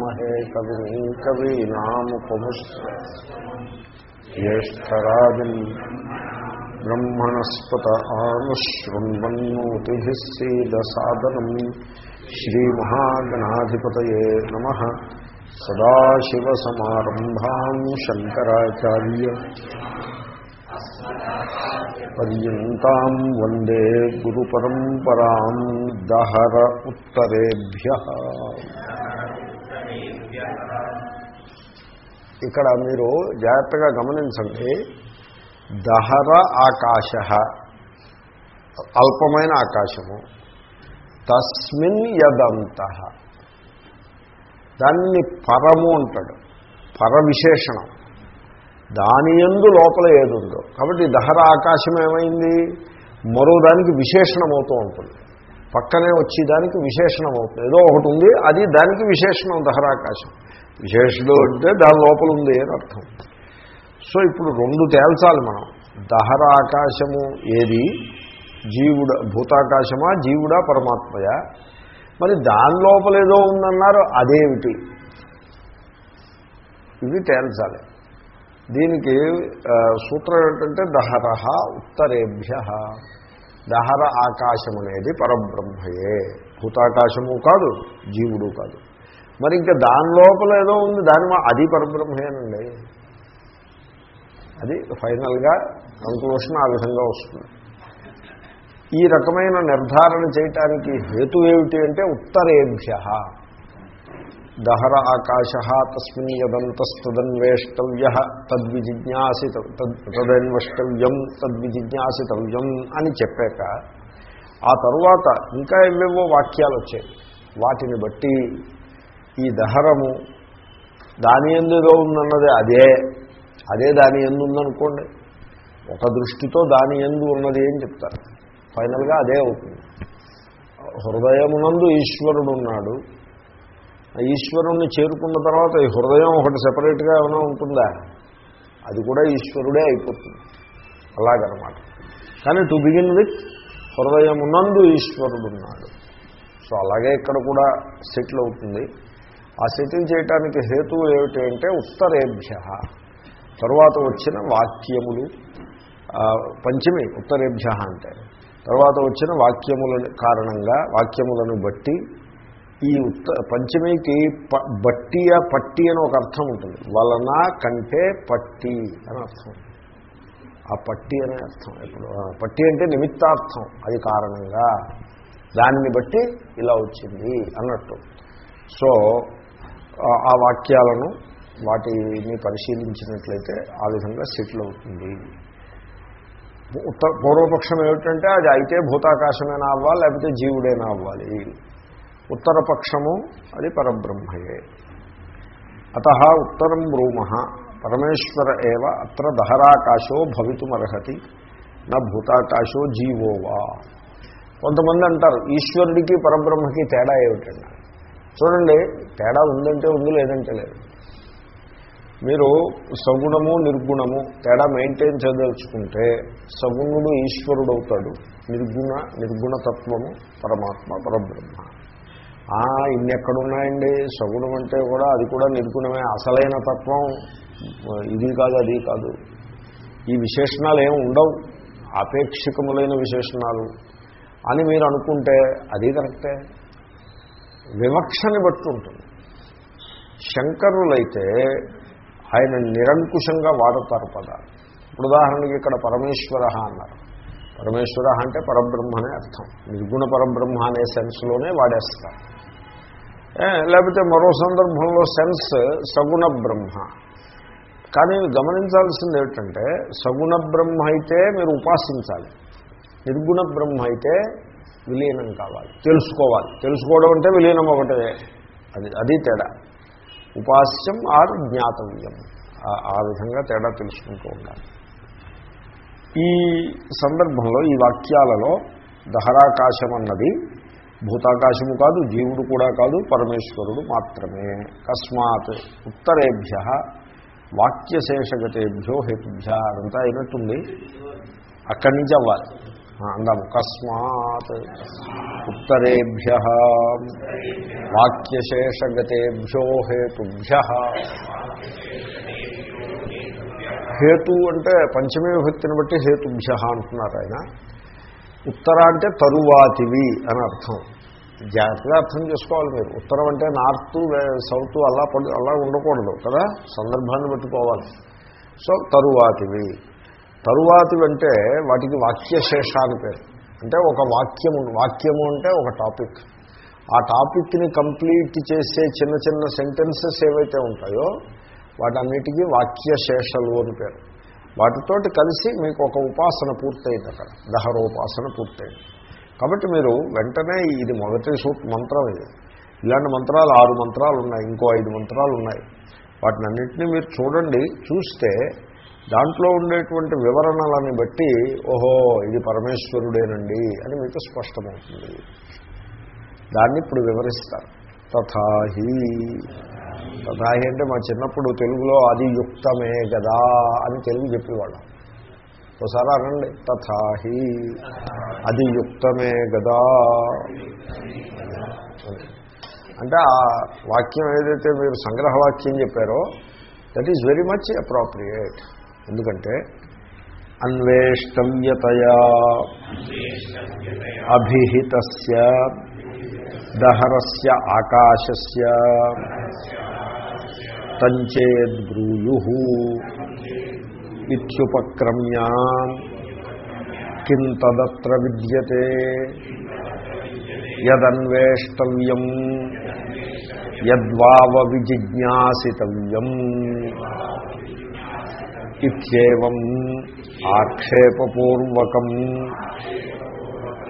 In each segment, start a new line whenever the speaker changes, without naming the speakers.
విద్మహే కవిని కవీనాముపముష్ జ్యేష్టరాజం బ్రహ్మణస్పత ఆనుశృణ్వన్నోతి సీదసాదనం శ్రీమహాగణాధిపతయే నమ సదాశివసమారంభా శంకరాచార్య పర్యంతం వందే గురు పరంపరా దహర ఉత్తరేభ్య ఇక్కడ మీరు జాగ్రత్తగా గమనించండి. దహర ఆకాశ అల్పమైన ఆకాశము. తస్మిన్ యదంత. దాన్ని పరము అంటాడు. పర విశేషణం దాని ఎందు లోపల ఏదుందో. కాబట్టి దహర ఆకాశం ఏమైంది? మరో దానికి విశేషణం అవుతూ ఉంటుంది. పక్కనే వచ్చేదానికి విశేషణం అవుతుంది ఏదో ఒకటి ఉంది అది దానికి విశేషణం దహరాకాశం విశేషుడు అంటే దాని లోపల ఉంది అని అర్థం. సో ఇప్పుడు రెండు తేల్చాలి మనం. దహర ఆకాశము ఏది? జీవుడ భూతాకాశమా జీవుడా పరమాత్మయా? మరి దాని లోపల ఏదో ఉందన్నారు అదేమిటి? ఇవి తేల్చాలి. దీనికి సూత్రం ఏంటంటే దహర ఉత్తరేభ్య. దహర ఆకాశం అనేది పరబ్రహ్మయే. భూతాకాశము కాదు జీవుడు కాదు. మరి ఇంకా దాని లోపల ఏదో ఉంది దాని అది పరబ్రహ్మేనండి. అది ఫైనల్గా కంక్లూషన్ ఆ విధంగా వస్తుంది. ఈ రకమైన నిర్ధారణ చేయటానికి హేతు ఏమిటి అంటే ఉత్తరేభ్య. దహర ఆకాశ తస్మిన్ యదంతస్తదన్వేష్టవ్య తద్విజిజ్ఞాసి తదన్వేష్టవ్యం తద్విజిజ్ఞాసితవ్యం అని చెప్పాక ఆ తరువాత ఇంకా ఏవేవో వాక్యాలు వచ్చాయి. వాటిని బట్టి ఈ దహరము దాని ఎందులో ఉందన్నది అదే అదే దాని ఎందు ఉందనుకోండి ఒక దృష్టితో దాని ఎందు ఉన్నది అని చెప్తారు? ఫైనల్గా అదే అవుతుంది. హృదయమునందు ఈశ్వరుడు ఉన్నాడు ఈశ్వరుణ్ణి చేరుకున్న తర్వాత ఈ హృదయం ఒకటి సెపరేట్గా ఏమైనా ఉంటుందా? అది కూడా ఈశ్వరుడే అయిపోతుంది. అలాగనమాట. కానీ టు బిగిన్ విత్ హృదయమునందు ఈశ్వరుడు ఉన్నాడు సో అలాగే ఇక్కడ కూడా సెటిల్ అవుతుంది. ఆ సెటిల్ చేయటానికి హేతువు ఏమిటి అంటే ఉత్తరేభ్య. తర్వాత వచ్చిన వాక్యములు పంచమి ఉత్తరేభ్య అంటే. తర్వాత వచ్చిన వాక్యముల కారణంగా వాక్యములను బట్టి ఈ ఉత్త పంచమికి ప బట్టియ పట్టి అని ఒక అర్థం ఉంటుంది. వలన కంటే పట్టి అని అర్థం. ఆ పట్టి అనే అర్థం ఇప్పుడు పట్టి అంటే నిమిత్తార్థం అది కారణంగా. దానిని బట్టి ఇలా వచ్చింది అన్నట్టు. సో ఆ వాక్యాలను వాటిని పరిశీలించినట్లయితే ఆ విధంగా సెటిల్ అవుతుంది. ఉత్తర పూర్వపక్షం ఏమిటంటే అది అయితే భూతాకాశమైనా అవ్వాలి లేకపోతే జీవుడైనా అవ్వాలి. ఉత్తరపక్షము అది పరబ్రహ్మయే. అత ఉత్తరం బ్రూమ పరమేశ్వర ఏవ అత్ర దహరాకాశో భవితుమర్హతి నా భూతాకాశో జీవోవా కొంతమంది అంటారు ఈశ్వరుడికి పరబ్రహ్మకి తేడా ఏమిటండి? చూడండి తేడా ఉందంటే ఉంది లేదంటే లేదు. మీరు సగుణము నిర్గుణము తేడా మెయింటైన్ చేయదలుచుకుంటే సగుణుడు ఈశ్వరుడు అవుతాడు నిర్గుణ నిర్గుణతత్వము పరమాత్మ పరబ్రహ్మ. ఇన్ని ఎక్కడున్నాయండి సగుణం అంటే కూడా అది కూడా నిర్గుణమే. అసలైన తత్వం ఇది కాదు అది కాదు. ఈ విశేషణాలు ఏమి ఉండవు. ఆపేక్షికములైన విశేషణాలు. అని మీరు అనుకుంటే అది కరెక్టే. వివక్షని బట్టి ఉంటుంది. శంకరులైతే ఆయన నిరంకుశంగా వాడతారు పదాలు. ఇప్పుడు ఉదాహరణకి ఇక్కడ పరమేశ్వర అన్నారు. పరమేశ్వర అంటే పరబ్రహ్మ అనే అర్థం. నిర్గుణ పరబ్రహ్మ అనే సెన్స్లోనే వాడేస్తారు. లేకపోతే మరో సందర్భంలో సెన్స్ సగుణ బ్రహ్మ. కానీ గమనించాల్సింది ఏమిటంటే సగుణ బ్రహ్మ అయితే మీరు ఉపాసించాలి. నిర్గుణ బ్రహ్మ అయితే విలీనం కావాలి. తెలుసుకోవాలి. తెలుసుకోవడం అంటే విలీనం ఒకటే అది అది తేడా. ఉపాస్యం ఆర్ జ్ఞాతవ్యం. ఆ విధంగా తేడా తెలుసుకుంటూ ఉండాలి. ఈ సందర్భంలో ఈ వాక్యాలలో దహరాకాశం అన్నది భూతాకాశము కాదు జీవుడు కూడా కాదు పరమేశ్వరుడు మాత్రమే. కస్మాత్ ఉత్తరేభ్య వాక్యశేషగతేభ్యో హేతుభ్య అదంతా అయినట్టుంది. అక్కడి నుంచి అవ్వాలి. అందాము కస్మాత్ ఉత్తరేభ్య వాక్యశేషగతేభ్యో హేతుభ్య. హేతు అంటే పంచమీ విభక్తిని బట్టి హేతుభ్య అంటున్నారు ఆయన. ఉత్తర అంటే తరువాతివి అని అర్థం. జాగ్రత్తగా అర్థం చేసుకోవాలి మీరు. ఉత్తరం అంటే నార్త్ సౌత్ అలా అలా ఉండకూడదు కదా? సందర్భాన్ని పెట్టుకోవాలి సో తరువాతివి. తరువాతి అంటే వాటికి వాక్యశేష అని పేరు. అంటే ఒక వాక్యము వాక్యము అంటే ఒక టాపిక్. ఆ టాపిక్ని కంప్లీట్ చేసే చిన్న చిన్న సెంటెన్సెస్ ఏవైతే ఉంటాయో వాటన్నిటికీ వాక్యశేషలు అని పేరు. వాటితోటి కలిసి మీకు ఒక ఉపాసన పూర్తయింది అక్కడ. దహరోపాసన పూర్తయింది. కాబట్టి మీరు వెంటనే ఇది మొదటి సూట్ మంత్రం ఇది. ఇలాంటి మంత్రాలు ఆరు మంత్రాలు ఉన్నాయి ఇంకో ఐదు మంత్రాలు ఉన్నాయి. వాటినన్నింటినీ మీరు చూడండి చూస్తే దాంట్లో ఉండేటువంటి వివరణలని బట్టి ఓహో ఇది పరమేశ్వరుడేనండి అని మీకు స్పష్టమవుతుంది. దాన్ని ఇప్పుడు వివరిస్తారు. తథాహి తథాహి అంటే మా చిన్నప్పుడు తెలుగులో అది యుక్తమే గదా అని తెలుగు చెప్పేవాళ్ళం. ఒకసారి అనండి. తథాహి అది యుక్తమే గదా. అంటే ఆ వాక్యం ఏదైతే మీరు సంగ్రహ వాక్యం చెప్పారో that is very much appropriate ఎందుకంటే అన్వేష్టవ్యతయా అభిహిత దహరస్య ఆకాశస్య తంచేద్బ్రూయు ఇత్యుపక్రమ్య కిం తదత్ర విద్యతే యదన్వేష్టవ్యం యద్వావ విజిజ్ఞాసితవ్యం ఇత్యేవం ఆక్షేపపూర్వకం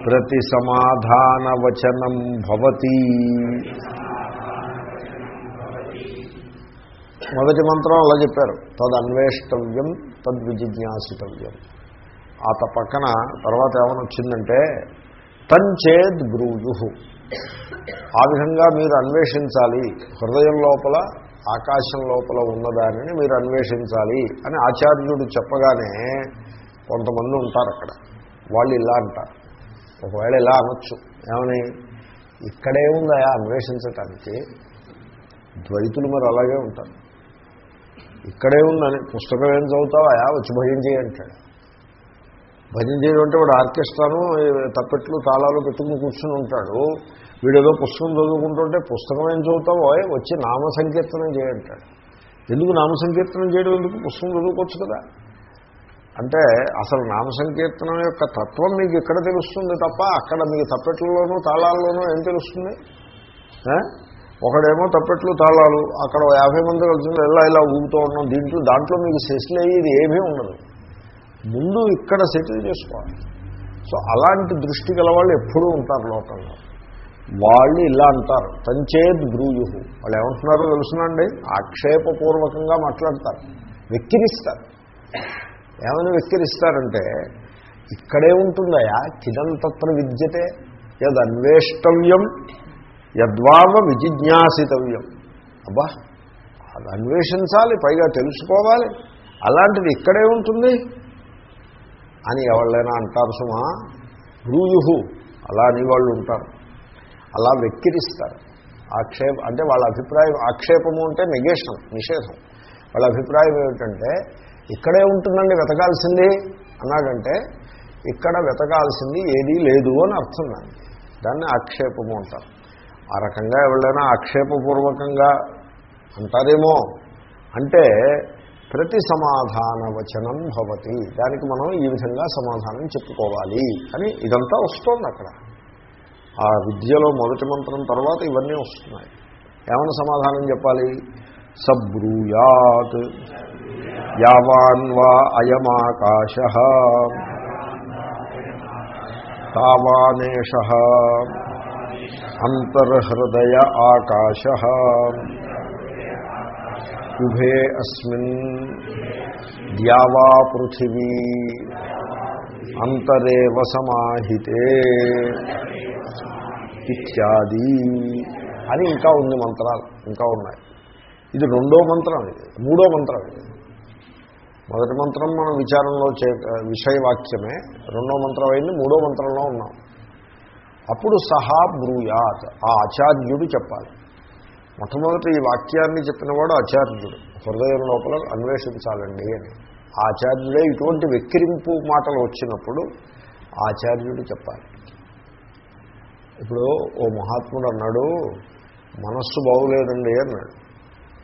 ప్రతి సమాధానవచనం భవతి మొదటి మంత్రం అలా చెప్పారు తదన్వేష్టవ్యం తద్విజిజ్ఞాసితవ్యం. ఆ త పక్కన తర్వాత ఏమైనా వచ్చిందంటే తంచేద్ బ్రూజు. ఆ విధంగా మీరు అన్వేషించాలి హృదయం లోపల ఆకాశం లోపల ఉన్నదానిని మీరు అన్వేషించాలి అని ఆచార్యుడు చెప్పగానే కొంతమంది ఉంటారు అక్కడ. వాళ్ళు ఇలా అంటారు. ఒకవేళ ఇలా అనొచ్చు. ఏమని? ఇక్కడే ఉందా అన్వేషించటానికి? ద్వైతులు మరి అలాగే ఉంటారు. ఇక్కడే ఉందని పుస్తకం ఏం చదువుతావా? వచ్చి భయం చేయంటాడు భజన చేయడం అంటే వాడు ఆర్కెస్ట్రాను తప్పెట్లు తాళాలు పెట్టుకుని కూర్చుని ఉంటాడు. వీడేదో పుస్తకం చదువుకుంటుంటే పుస్తకం ఏం చదువుతావో? వచ్చి నామ సంకీర్తనం చేయంటాడు ఎందుకు నామ సంకీర్తనం చేయడం ఎందుకు? పుస్తకం చదువుకోవచ్చు కదా. అంటే అసలు నామ సంకీర్తనం యొక్క తత్వం మీకు ఇక్కడ తెలుస్తుంది తప్ప అక్కడ మీకు తప్పెట్లలోనూ తాళాల్లోనూ ఏం తెలుస్తుంది? ఒకడేమో తప్పెట్లు తాళాలు అక్కడ యాభై మంది కలిసి ఇలా ఇలా ఊగుతూ ఉన్నాం. దీంట్లో దాంట్లో మీకు సెటిల్ అయ్యేది ఏమీ ఉండదు. ముందు ఇక్కడ సెటిల్ చేసుకోవాలి. సో అలాంటి దృష్టి గల వాళ్ళు ఎప్పుడూ ఉంటారు లోకంలో. వాళ్ళు ఇలా అంటారు. తంచేద్ బ్రూయు. వాళ్ళు ఏమంటున్నారో తెలుసునండి? ఆక్షేపపూర్వకంగా మాట్లాడతారు. వెక్కిరిస్తారు. ఏమైనా వెక్కిరిస్తారంటే ఇక్కడే ఉంటుందయా? చిదంతత్ర విద్యతే యదన్వేష్టవ్యం యద్వావ విజిజ్ఞాసితవ్యం. అబ్బా అది అన్వేషించాలి పైగా తెలుసుకోవాలి. అలాంటిది ఇక్కడే ఉంటుంది? అని ఎవళ్ళైనా అంటారు సుమా బ్రూయు. అలా అని వాళ్ళు ఉంటారు. అలా వెక్కిరిస్తారు. ఆక్షేప అంటే వాళ్ళ అభిప్రాయం ఆక్షేపము అంటే నిగేషం నిషేధం. వాళ్ళ అభిప్రాయం ఏమిటంటే ఇక్కడే ఉంటుందండి వెతకాల్సింది అన్నాడంటే ఇక్కడ వెతకాల్సింది ఏదీ లేదు అని అర్థం దాన్ని దాన్ని ఆక్షేపము అంటారు. ఆ రకంగా ఎవరైనా ఆక్షేపపూర్వకంగా అంటారేమో. అంటే ప్రతి సమాధాన వచనం భవతి. దానికి మనం ఈ విధంగా సమాధానం చెప్పుకోవాలి అని ఇదంతా వస్తోంది అక్కడ. ఆ విద్యలో మొదటి మంత్రం తర్వాత ఇవన్నీ వస్తున్నాయి. ఏమైనా సమాధానం చెప్పాలి? సబ్రూయాత్. యావాన్వా అయమాకాశ. తావానేష. అంతర్హృదయ ఆకాశ. ఉభే అస్మిన్. ద్యావా పృథివీ. అంతరేవ సమాహితే. ఇత్యాది అని ఇంకా ఉంది మంత్రాలు ఇంకా ఉన్నాయి. ఇది రెండో మంత్రం ఇది మూడో మంత్రం ఇది. మొదటి మంత్రం మనం విచారంలో చే విషయవాక్యమే రెండో మంత్రం అయింది మూడో మంత్రంలో ఉన్నాం. అప్పుడు సహా బ్రూయాత్ ఆ ఆచార్యుడు చెప్పాలి. మొట్టమొదటి ఈ వాక్యాన్ని చెప్పినవాడు ఆచార్యుడు. హృదయం లోపల అన్వేషించాలండి అని. ఆచార్యుడే ఇటువంటి వెక్కిరింపు మాటలు వచ్చినప్పుడు ఆచార్యుడు చెప్పాలి. ఇప్పుడు ఓ మహాత్ముడు అన్నాడు మనస్సు బాగులేదండి అన్నాడు.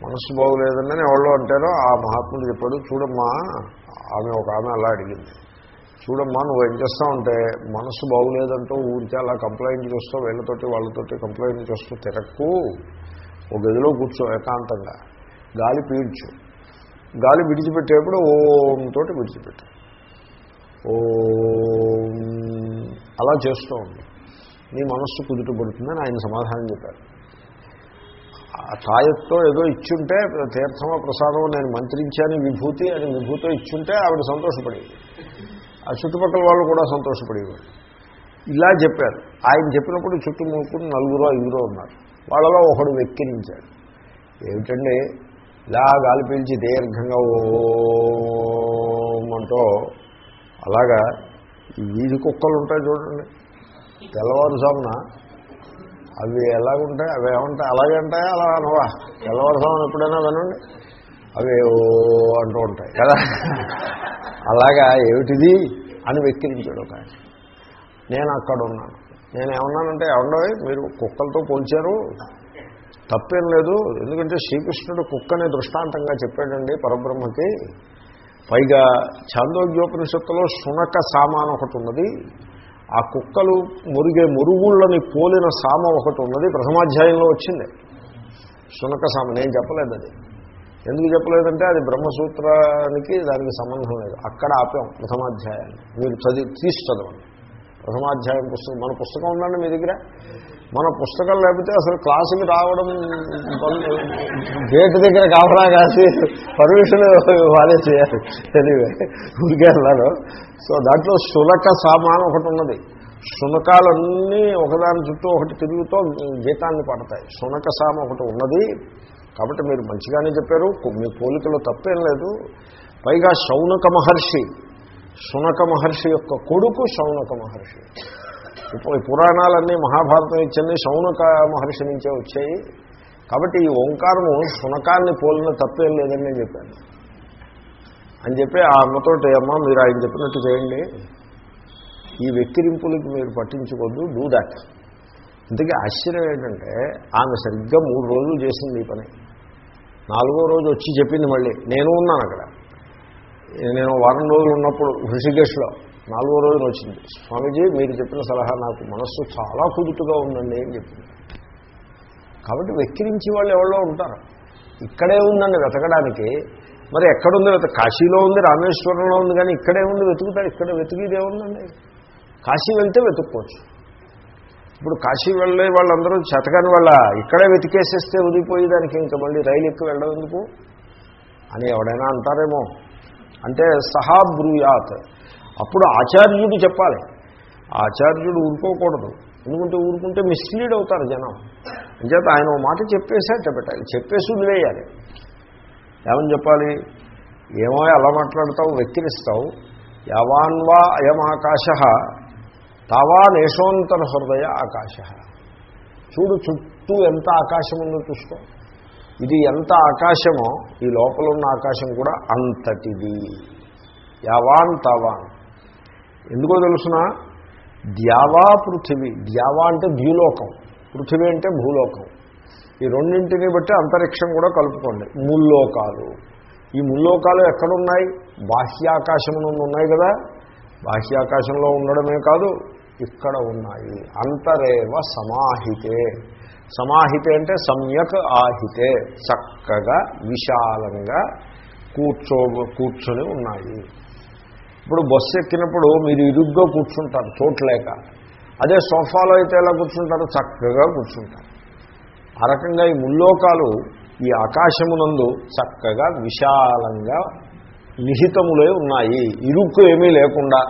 మనస్సు బాగులేదండి ఎవరో అంటారో ఆ మహాత్ముడు చెప్పాడు చూడమ్మా ఆమె ఒక ఆమె అలా అడిగింది. చూడమ్మా నువ్వు ఏం చేస్తావు అంటే మనస్సు బాగులేదంటూ ఊరికే అలా కంప్లైంట్ చేస్తావు వీళ్ళతోటి వాళ్ళతోటి కంప్లైంట్ చేస్తూ తిరక్కు. ఒక గదిలో కూర్చో ఏకాంతంగా. గాలి పీల్చు. గాలి విడిచిపెట్టేప్పుడు ఓం తోటి విడిచిపెట్టు. ఓ. అలా చేస్తూ ఉంది. నీ మనస్సు కుదుటపడుతుందని ఆయన సమాధానం చెప్పారు. ఆ తాయత్తో ఏదో ఇచ్చుంటే తీర్థమ ప్రసాదం నేను మంత్రించాను విభూతి అని విభూతో ఇచ్చుంటే ఆవిడ సంతోషపడేది. ఆ చుట్టుపక్కల వాళ్ళు కూడా సంతోషపడేవారు. ఇలా చెప్పారు. ఆయన చెప్పినప్పుడు చుట్టుముక్కుని నలుగురో ఐదుగురో ఉన్నారు. వాళ్ళలో ఒకడు వెక్కిరించాడు. ఏమిటండి? ఇలా గాలి పీల్చి దీర్ఘంగా ఓ అంటూ అలాగా ఈ వీధి కుక్కలు ఉంటాయి చూడండి. తెల్లవారుజామున అవి ఎలాగుంటాయి? అవి ఏమంటాయి? అలాగే ఉంటాయా? అలా అనవా? తెల్లవారుజామున ఎప్పుడైనా వినండి. అవి ఓ అంటూ ఉంటాయి. కదా? అలాగా ఏమిటిది? అని వెక్కిరించాడు ఒక ఆయన. నేను అక్కడ ఉన్నాను. నేను ఏమన్నానంటే ఏమండవి మీరు కుక్కలతో పోల్చారు. తప్పేం లేదు. ఎందుకంటే శ్రీకృష్ణుడు కుక్కని దృష్టాంతంగా చెప్పాడండి పరబ్రహ్మకి. పైగా చాందోగ్యోపనిషత్తులో శునక సామాన్ ఒకటి ఉన్నది. ఆ కుక్కలు మురిగే మురుగుళ్ళని పోలిన సామ ఒకటి ఉన్నది. ప్రథమాధ్యాయంలో వచ్చింది. శునక సామ. నేను చెప్పలేదు అది. ఎందుకు చెప్పలేదంటే అది బ్రహ్మసూత్రానికి దానికి సంబంధం లేదు. అక్కడ ఆపాం ప్రథమాధ్యాయాన్ని. మీరు చదివి తీసి చదవండి. ప్రథమాధ్యాయం పుస్తకం. మన పుస్తకం ఉందండి మీ దగ్గర? మన పుస్తకం లేకపోతే అసలు క్లాసుకి రావడం గేట్ దగ్గర కావడా కాసి పర్మిషన్ వాళ్ళే చేయాలి తెలివే. ఊరికే సో దాంట్లో శునక సామాన్ ఒకటి ఉన్నది. శునకాలన్నీ ఒకదాని చుట్టూ ఒకటి తిరుగుతూ గీతాన్ని పడతాయి. శునక సామ ఒకటి ఉన్నది. కాబట్టి మీరు మంచిగానే చెప్పారు. మీ పోలికలో తప్పేం లేదు. పైగా శౌనక మహర్షి శునక మహర్షి యొక్క కొడుకు శౌనక మహర్షి. ఇప్పుడు పురాణాలన్నీ మహాభారతం ఇచ్చింది శౌనక మహర్షి నుంచే వచ్చాయి. కాబట్టి ఈ ఓంకారము శునకాన్ని పోలిన తప్పేం లేదని నేను చెప్పాను. అని చెప్పి ఆ అమ్మతోటి అమ్మ మీరు ఆయన చెప్పినట్టు చేయండి. ఈ వెక్కిరింపులకి మీరు పట్టించుకోద్దు డూ దాట్. ఇంతకీ ఆశ్చర్యం ఏంటంటే ఆమె సరిగ్గా మూడు రోజులు చేసింది ఈ పని. నాలుగో రోజు వచ్చి చెప్పింది మళ్ళీ. నేను ఉన్నాను అక్కడ. నేను వారం రోజులు ఉన్నప్పుడు హృషికేశ్లో నాలుగో రోజున వచ్చింది. స్వామీజీ మీరు చెప్పిన సలహా నాకు మనస్సు చాలా కుదుటుగా ఉందండి అని చెప్పింది కాబట్టి వెక్కిరించి వాళ్ళు ఎవరో ఉంటారు. ఇక్కడే ఉందండి వెతకడానికి. మరి ఎక్కడుంది వెత కాశీలో ఉంది రామేశ్వరంలో ఉంది కానీ ఇక్కడే ఉంది వెతుకుతారు. ఇక్కడ వెతికిదే ఉందండి. కాశీ వెళ్తే వెతుక్కోవచ్చు. ఇప్పుడు కాశీ వెళ్ళే వాళ్ళందరూ చెతకాని వాళ్ళ ఇక్కడే వెతికేసేస్తే వదిలిపోయేదానికి ఇంకా మళ్ళీ రైలు ఎక్కువ వెళ్ళడం ఎందుకు? అని ఎవడైనా అంటారేమో. అంటే సహా బ్రూయాత్ అప్పుడు ఆచార్యుడు చెప్పాలి. ఆచార్యుడు ఊరుకోకూడదు. ఎందుకంటే ఊరుకుంటే మిస్లీడ్ అవుతారు జనం. అంచేత ఆయన ఓ మాట చెప్పేసేట పెట్టాలి చెప్పేసి వదిలేయాలి. ఏమని చెప్పాలి? ఏమో ఎలా మాట్లాడతావు? వెక్కిరిస్తావు. యవాన్వా అయం ఆకాశ నేషోంతర హృదయ ఆకాశ. చూడు చుట్టూ ఎంత ఆకాశం ఉందో చూసుకో. ఇది ఎంత ఆకాశమో ఈ లోపల ఉన్న ఆకాశం కూడా అంతటిది. యావాన్ తావాన్. ఎందుకో తెలుసిన? ద్యావా పృథివీ. ద్యావా అంటే ద్యులోకం పృథివీ అంటే భూలోకం. ఈ రెండింటిని బట్టి అంతరిక్షం కూడా కలుపుకోండి. ముల్లోకాలు. ఈ ముల్లోకాలు ఎక్కడున్నాయి? బాహ్యాకాశమునందు ఉన్నాయి కదా. బాహ్యాకాశంలో ఉండడమే కాదు ఇక్కడ ఉన్నాయి. అంతరేవ సమాహితే. సమాహితే అంటే సమ్యక్ ఆహితే చక్కగా విశాలంగా కూర్చో కూర్చొని ఉన్నాయి. ఇప్పుడు బస్సు ఎక్కినప్పుడు మీరు ఇరుగ్గా కూర్చుంటారు చోట్లేక అదే సోఫాలో అయితే ఎలా కూర్చుంటారు? చక్కగా కూర్చుంటారు. ఆ రకంగా ఈ ముల్లోకాలు ఈ ఆకాశమునందు చక్కగా విశాలంగా నిహితములే ఉన్నాయి. ఇరుక్కు ఏమీ లేకుండా.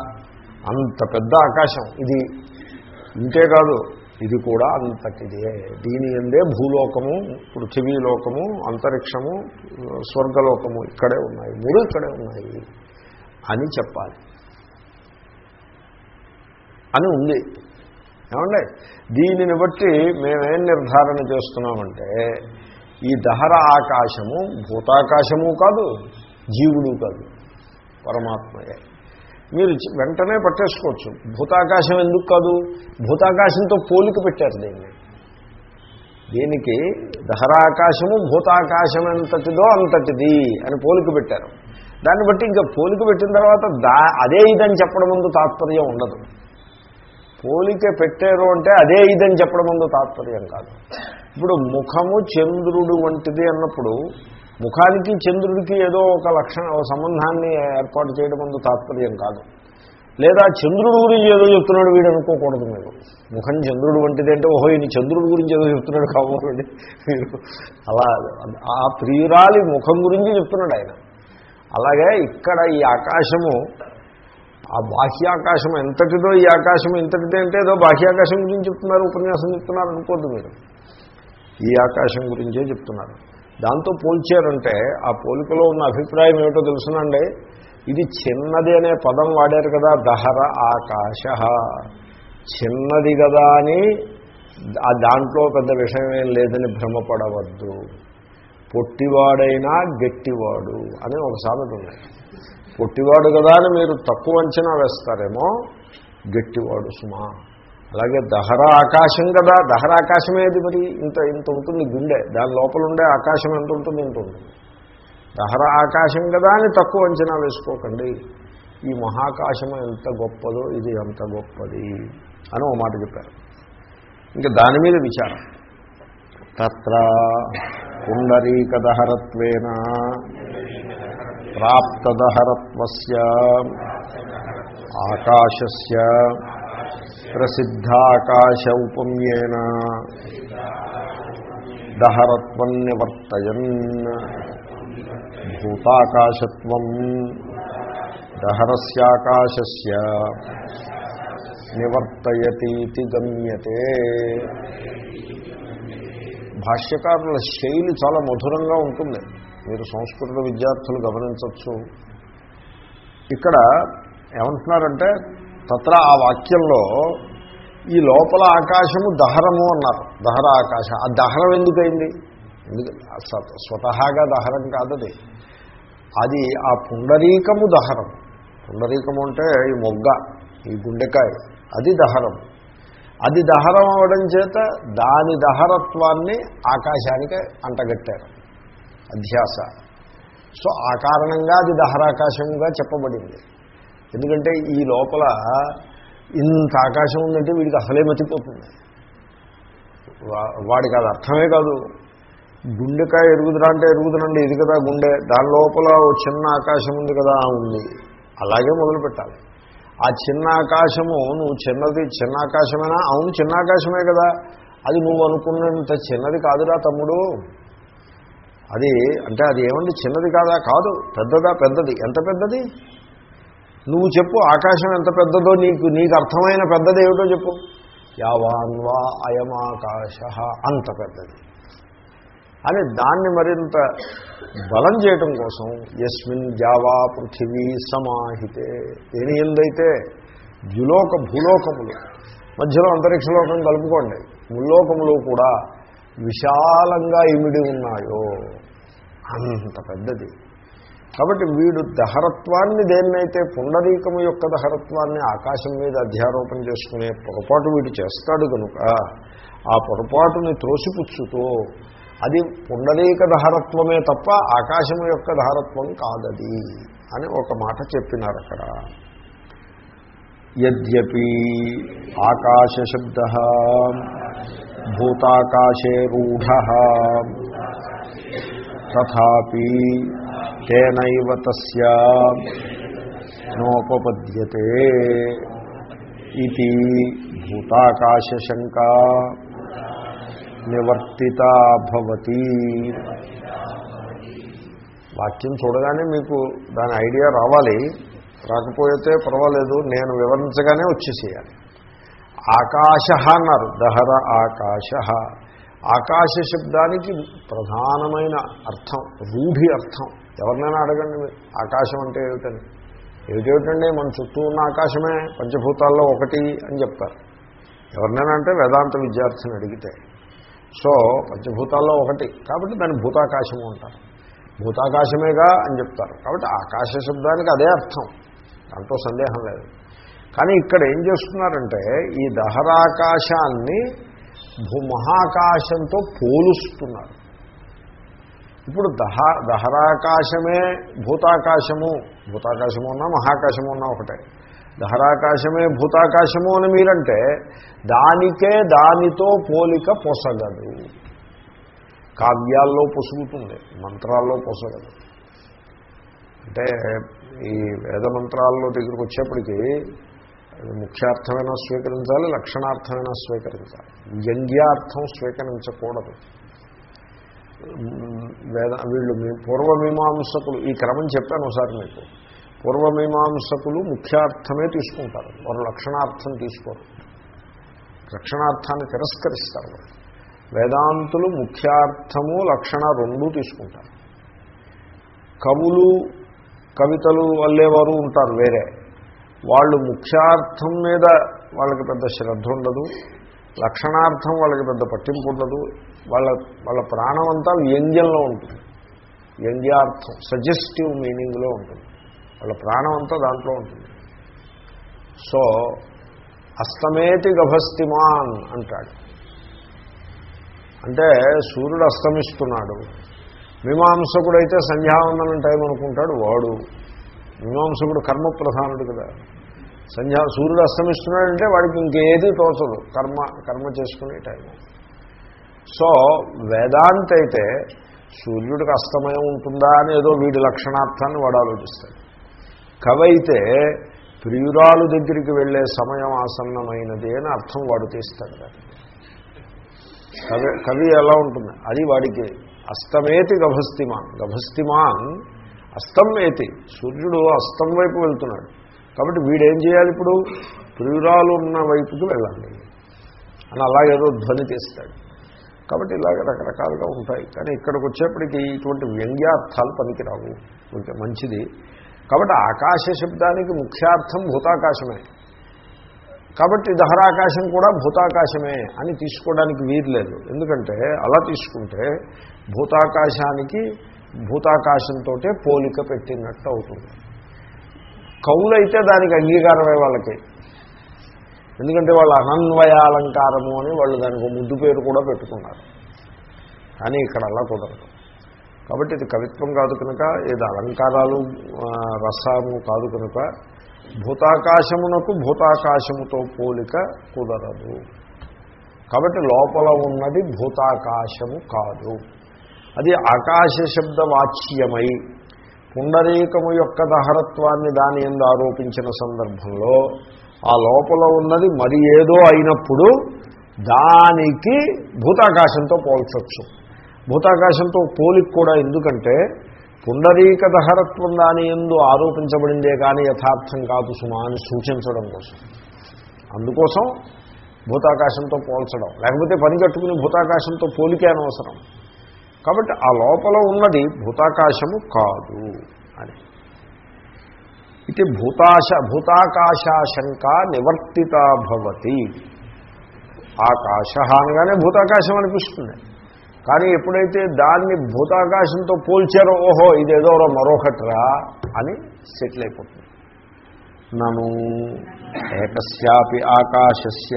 అంత పెద్ద ఆకాశం. ఇది ఇంతే కాదు. ఇది కూడా అంతటిదే. దీని ఎందే భూలోకము పృథివీలోకము అంతరిక్షము స్వర్గలోకము ఇక్కడే ఉన్నాయి. మూడు ఇక్కడే ఉన్నాయి అని చెప్పాలి. అని ఉంది. ఏమండి? దీనిని బట్టి మేమేం నిర్ధారణ చేస్తున్నామంటే ఈ దహర ఆకాశము భూతాకాశము కాదు జీవుడు కాదు పరమాత్మయే. మీరు వెంటనే పట్టేసుకోవచ్చు. భూతాకాశం ఎందుకు కాదు? భూతాకాశంతో పోలిక పెట్టారు దీన్ని. దీనికి దహరాకాశము భూతాకాశం ఎంతటిదో అంతటిది అని పోలిక పెట్టారు. దాన్ని బట్టి ఇంకా పోలిక పెట్టిన తర్వాత దా అదే ఇదని చెప్పడం ముందు తాత్పర్యం ఉండదు. పోలిక పెట్టారు అంటే అదే ఇదని చెప్పడం ముందు తాత్పర్యం కాదు. ఇప్పుడు ముఖము చంద్రుడు వంటిది అన్నప్పుడు ముఖానికి చంద్రుడికి ఏదో ఒక లక్షణ సంబంధాన్ని ఏర్పాటు చేయడం ముందు తాత్పర్యం కాదు. లేదా చంద్రుడు గురించి ఏదో చెప్తున్నాడు వీడు అనుకోకూడదు మీరు. ముఖం చంద్రుడు వంటిది అంటే ఓహో ఈయన చంద్రుడి గురించి ఏదో చెప్తున్నాడు కాబోలండి. మీరు అలా ఆ ప్రియురాలి ముఖం గురించి చెప్తున్నాడు ఆయన. అలాగే ఇక్కడ ఈ ఆకాశము ఆ బాహ్యాకాశం ఎంతటిదో ఈ ఆకాశం ఎంతటిదో అంటే ఏదో బాహ్యాకాశం గురించి చెప్తున్నారు ఉపన్యాసం చెప్తున్నారు అనుకోద్దు మీరు. ఈ ఆకాశం గురించే చెప్తున్నారు. దాంతో పోల్చారంటే ఆ పోలికలో ఉన్న అభిప్రాయం ఏమిటో తెలుసునండి. ఇది చిన్నది అనే పదం వాడారు కదా దహర ఆకాశ. చిన్నది కదా అని ఆ దాంట్లో పెద్ద విషయం ఏం లేదని భ్రమపడవద్దు. పొట్టివాడైనా గట్టివాడు అని ఒక సామెత ఉంది. పొట్టివాడు కదా అని మీరు తక్కువ అంచనా వేస్తారేమో గట్టివాడు సుమా. అలాగే దహర ఆకాశం కదా దహర ఆకాశమేది మరి? ఇంత ఇంత ఉంటుంది గుండె. దాని లోపల ఉండే ఆకాశం ఎంత ఉంటుంది? ఇంత ఉంటుంది. దహర ఆకాశం కదా అని తక్కువ అంచనా వేసుకోకండి. ఈ మహాకాశం ఎంత గొప్పదో ఇది ఎంత గొప్పది అని ఓ మాట చెప్పారు. ఇంకా దాని మీద విచారం. తత్ర పుండరీకదహరత్వేన ప్రాప్తదహరత్వస్య ఆకాశస్య ప్రసిద్ధాకాశ ఉపమ్యేన దహరత్వం నివర్తయన్ భూతాకాశత్వం దహరస్యాకాశస్ నివర్తయతీతి గమ్యతే. భాష్యకారుల శైలి చాలా మధురంగా ఉంటుంది. మీరు సంస్కృత విద్యార్థులు గమనించవచ్చు. ఇక్కడ ఏమంటున్నారంటే తత్ర ఆ వాక్యంలో ఈ లోపల ఆకాశము దహరము అన్నారు. దహర ఆకాశం. ఆ దహరం ఎందుకైంది? ఎందుకు? స్వతహాగా దహరం కాదది. అది ఆ పుండరీకము దహరం. పుండరీకము అంటే ఈ మొగ్గ ఈ గుండెకాయ. అది దహరం. అది దహరం అవడం చేత దాని దహరత్వాన్ని ఆకాశానికి అంటగట్టారు. అధ్యాస. సో ఆ కారణంగా అది దహరాకాశంగా చెప్పబడింది. ఎందుకంటే ఈ లోపల ఇంత ఆకాశం ఉందంటే వీడికి అసలే మతిపోతుంది. వా- వాడికి అది అర్థమే కాదు. గుండెకాయ ఎరుగుదరా అంటే ఎరుగుదరండి ఇది కదా గుండె. దాని లోపల చిన్న ఆకాశం ఉంది కదా ఉంది. అలాగే మొదలు పెట్టాలి. ఆ చిన్న ఆకాశము నువ్వు చిన్నది చిన్న ఆకాశమేనా? అవును చిన్న ఆకాశమే కదా. అది నువ్వు అనుకున్నంత చిన్నది కాదురా తమ్ముడు. అది అంటే అది ఏమండి చిన్నది కాదా? కాదు పెద్దదా? పెద్దది. ఎంత పెద్దది? నువ్వు చెప్పు ఆకాశం ఎంత పెద్దదో నీకు నీకు అర్థమైన పెద్దది ఏమిటో చెప్పు. యావాన్వా అయమాకాశ అంత పెద్దది. అని దాన్ని మరింత బలం చేయటం కోసం ఎస్మిన్ జావా పృథివీ సమాహితే. దేని ఎందైతే? ద్యులోక భూలోకములు. మధ్యలో అంతరిక్షలోకం కలుపుకోండి. ముల్లోకములు కూడా విశాలంగా ఇమిడి ఉన్నాయో. అంత పెద్దది. కాబట్టి వీడు దహరత్వాన్ని దేన్నైతే పుండరీకము యొక్క దహరత్వాన్ని ఆకాశం మీద అధ్యారోపణ చేసుకునే పొరపాటు వీడు చేస్తాడు కనుక ఆ పొరపాటుని త్రోసిపుచ్చుతూ అది పుండరీక దహరత్వమే తప్ప ఆకాశం యొక్క దహరత్వం కాదది అని ఒక మాట చెప్పినారు అక్కడ. యద్యపి ఆకాశశబ్ద భూతాకాశే రూఢ తథాపి తేనైవ తస్య. నోపపద్యతే ఇది భూతాకాశశంకా నివర్తితా భవతి. వాక్యం చూడగానే మీకు దాని ఐడియా రావాలి. రాకపోతే పర్వాలేదు నేను వివరించగానే వచ్చేసేయాలి. ఆకాశ అన్నారు దహర ఆకాశ. ఆకాశ శబ్దానికి ప్రధానమైన అర్థం రూఢి అర్థం. ఎవరినైనా అడగండి మీరు. ఆకాశం అంటే ఏమిటని? ఏమిటేమిటండి? మన చుట్టూ ఉన్న ఆకాశమే పంచభూతాల్లో ఒకటి అని చెప్తారు. ఎవరినైనా అంటే వేదాంత విద్యార్థిని అడిగితే. సో పంచభూతాల్లో ఒకటి. కాబట్టి దాన్ని భూతాకాశము అంటారు. భూతాకాశమేగా అని చెప్తారు. కాబట్టి ఆకాశ శబ్దానికి అదే అర్థం. దాంతో సందేహం లేదు. కానీ ఇక్కడ ఏం చేస్తున్నారంటే ఈ దహరాకాశాన్ని భూమహాకాశంతో పోలుస్తున్నారు. ఇప్పుడు దహ దహరాకాశమే భూతాకాశము. భూతాకాశము ఉన్నా మహాకాశము ఉన్నా ఒకటే. దహరాకాశమే భూతాకాశము అని మీరంటే దానికే దానితో పోలిక పొసగదు. కావ్యాల్లో పొసుగుతుంది మంత్రాల్లో పొసగదు. అంటే ఈ వేద మంత్రాల్లో దగ్గరికి వచ్చేప్పటికీ ముఖ్యార్థమైనా స్వీకరించాలి లక్షణార్థమైనా స్వీకరించాలి. వ్యంగ్యార్థం స్వీకరించకూడదు. వేద వీళ్ళు మీ పూర్వమీమాంసకులు ఈ క్రమం చెప్పాను ఒకసారి మీకు. పూర్వమీమాంసకులు ముఖ్యార్థమే తీసుకుంటారు వారు లక్షణార్థం తీసుకోరు. లక్షణార్థాన్ని తిరస్కరిస్తారు. వేదాంతులు ముఖ్యార్థము లక్షణ రెండూ తీసుకుంటారు. కవులు కవితలు వల్లేవారు ఉంటారు వేరే. వాళ్ళు ముఖ్యార్థం మీద వాళ్ళకి పెద్ద శ్రద్ధ ఉండదు లక్షణార్థం వాళ్ళకి పెద్ద పట్టింపు ఉండదు వాళ్ళ వాళ్ళ ప్రాణం అంతా వ్యంగ్యంలో ఉంటుంది. వ్యంగ్యార్థం సజెస్టివ్ మీనింగ్లో ఉంటుంది. వాళ్ళ ప్రాణం అంతా దాంట్లో ఉంటుంది. సో అస్తమేతి గభస్తిమాన్ అంటాడు. అంటే సూర్యుడు అస్తమిస్తున్నాడు. మీమాంసకుడైతే సంధ్యావందనం టైం అనుకుంటాడు వాడు. మీమాంసకుడు కర్మ ప్రధానుడు కదా. సంధ్యా సూర్యుడు అస్తమిస్తున్నాడంటే వాడికి ఇంకేది తోచదు. కర్మ కర్మ చేసుకునే టైం. సో వేదాంత అయితే సూర్యుడికి అస్తమయం ఉంటుందా అని ఏదో వీడి లక్షణార్థాన్ని వాడు ఆలోచిస్తాడు. కవైతే ప్రియురాలు దగ్గరికి వెళ్ళే సమయం ఆసన్నమైనది అని అర్థం వాడు తీస్తాడు కవి కవి ఎలా ఉంటుంది? అది వాడికి అస్తమేతి గభస్తిమాన్. గభస్తిమాన్ అస్తం ఏతి. సూర్యుడు అస్తం వైపు వెళ్తున్నాడు. కాబట్టి వీడేం చేయాలి ఇప్పుడు? ప్రియురాలు ఉన్న వైపుకి వెళ్ళాలి. అని అలాగేదో ధ్వని తీస్తాడు. కాబట్టి ఇలాగ రకరకాలుగా ఉంటాయి. కానీ ఇక్కడికి వచ్చేప్పటికీ ఇటువంటి వ్యంగ్యార్థాలు పనికిరావు. కొంచెం మంచిది. కాబట్టి ఆకాశ శబ్దానికి ముఖ్యార్థం భూతాకాశమే. కాబట్టి దహరాకాశం కూడా భూతాకాశమే అని తీసుకోవడానికి వీర్లేదు ఎందుకంటే అలా తీసుకుంటే భూతాకాశానికి భూతాకాశంతో పోలిక పెట్టినట్టు అవుతుంది. కవులైతే దానికి అంగీకారమే వాళ్ళకి. ఎందుకంటే వాళ్ళు అనన్వయాలంకారము అని వాళ్ళు దానికి ముద్దు పేరు కూడా పెట్టుకున్నారు. కానీ ఇక్కడ అలా కుదరదు. కాబట్టి ఇది కవిత్వం కాదు కనుక ఇది అలంకారాలు రసము కాదు కనుక భూతాకాశమునకు భూతాకాశముతో పోలిక కుదరదు. కాబట్టి లోపల ఉన్నది భూతాకాశము కాదు. అది ఆకాశ శబ్ద వాచ్యమై పుండరీకము యొక్క దహరత్వాన్ని దాని ఎందు ఆరోపించిన సందర్భంలో ఆ లోపల ఉన్నది మరి ఏదో అయినప్పుడు దానికి భూతాకాశంతో పోల్చొచ్చు. భూతాకాశంతో పోలిక కూడా ఎందుకంటే పుండరీక దహరత్వం దాని ఎందు ఆరోపించబడిందే కానీ యథార్థం కాదు సుమా అని సూచించడం కోసం. అందుకోసం భూతాకాశంతో పోల్చడం. లేకపోతే పని కట్టుకుని భూతాకాశంతో పోలికే అనవసరం. కాబట్టి ఆ లోపల ఉన్నది భూతాకాశము కాదు అని. ఇది భూతాశ భూతాకాశాశంక నివర్తిత భవతి. ఆకాశ అనగానే భూతాకాశం అనిపిస్తుంది. కానీ ఎప్పుడైతే దాన్ని భూతాకాశంతో పోల్చారో ఓహో ఇదేదో మరొకట్రా అని సెటిల్ అయిపోతుంది. నను ఏకస్యాపి ఆకాశస్య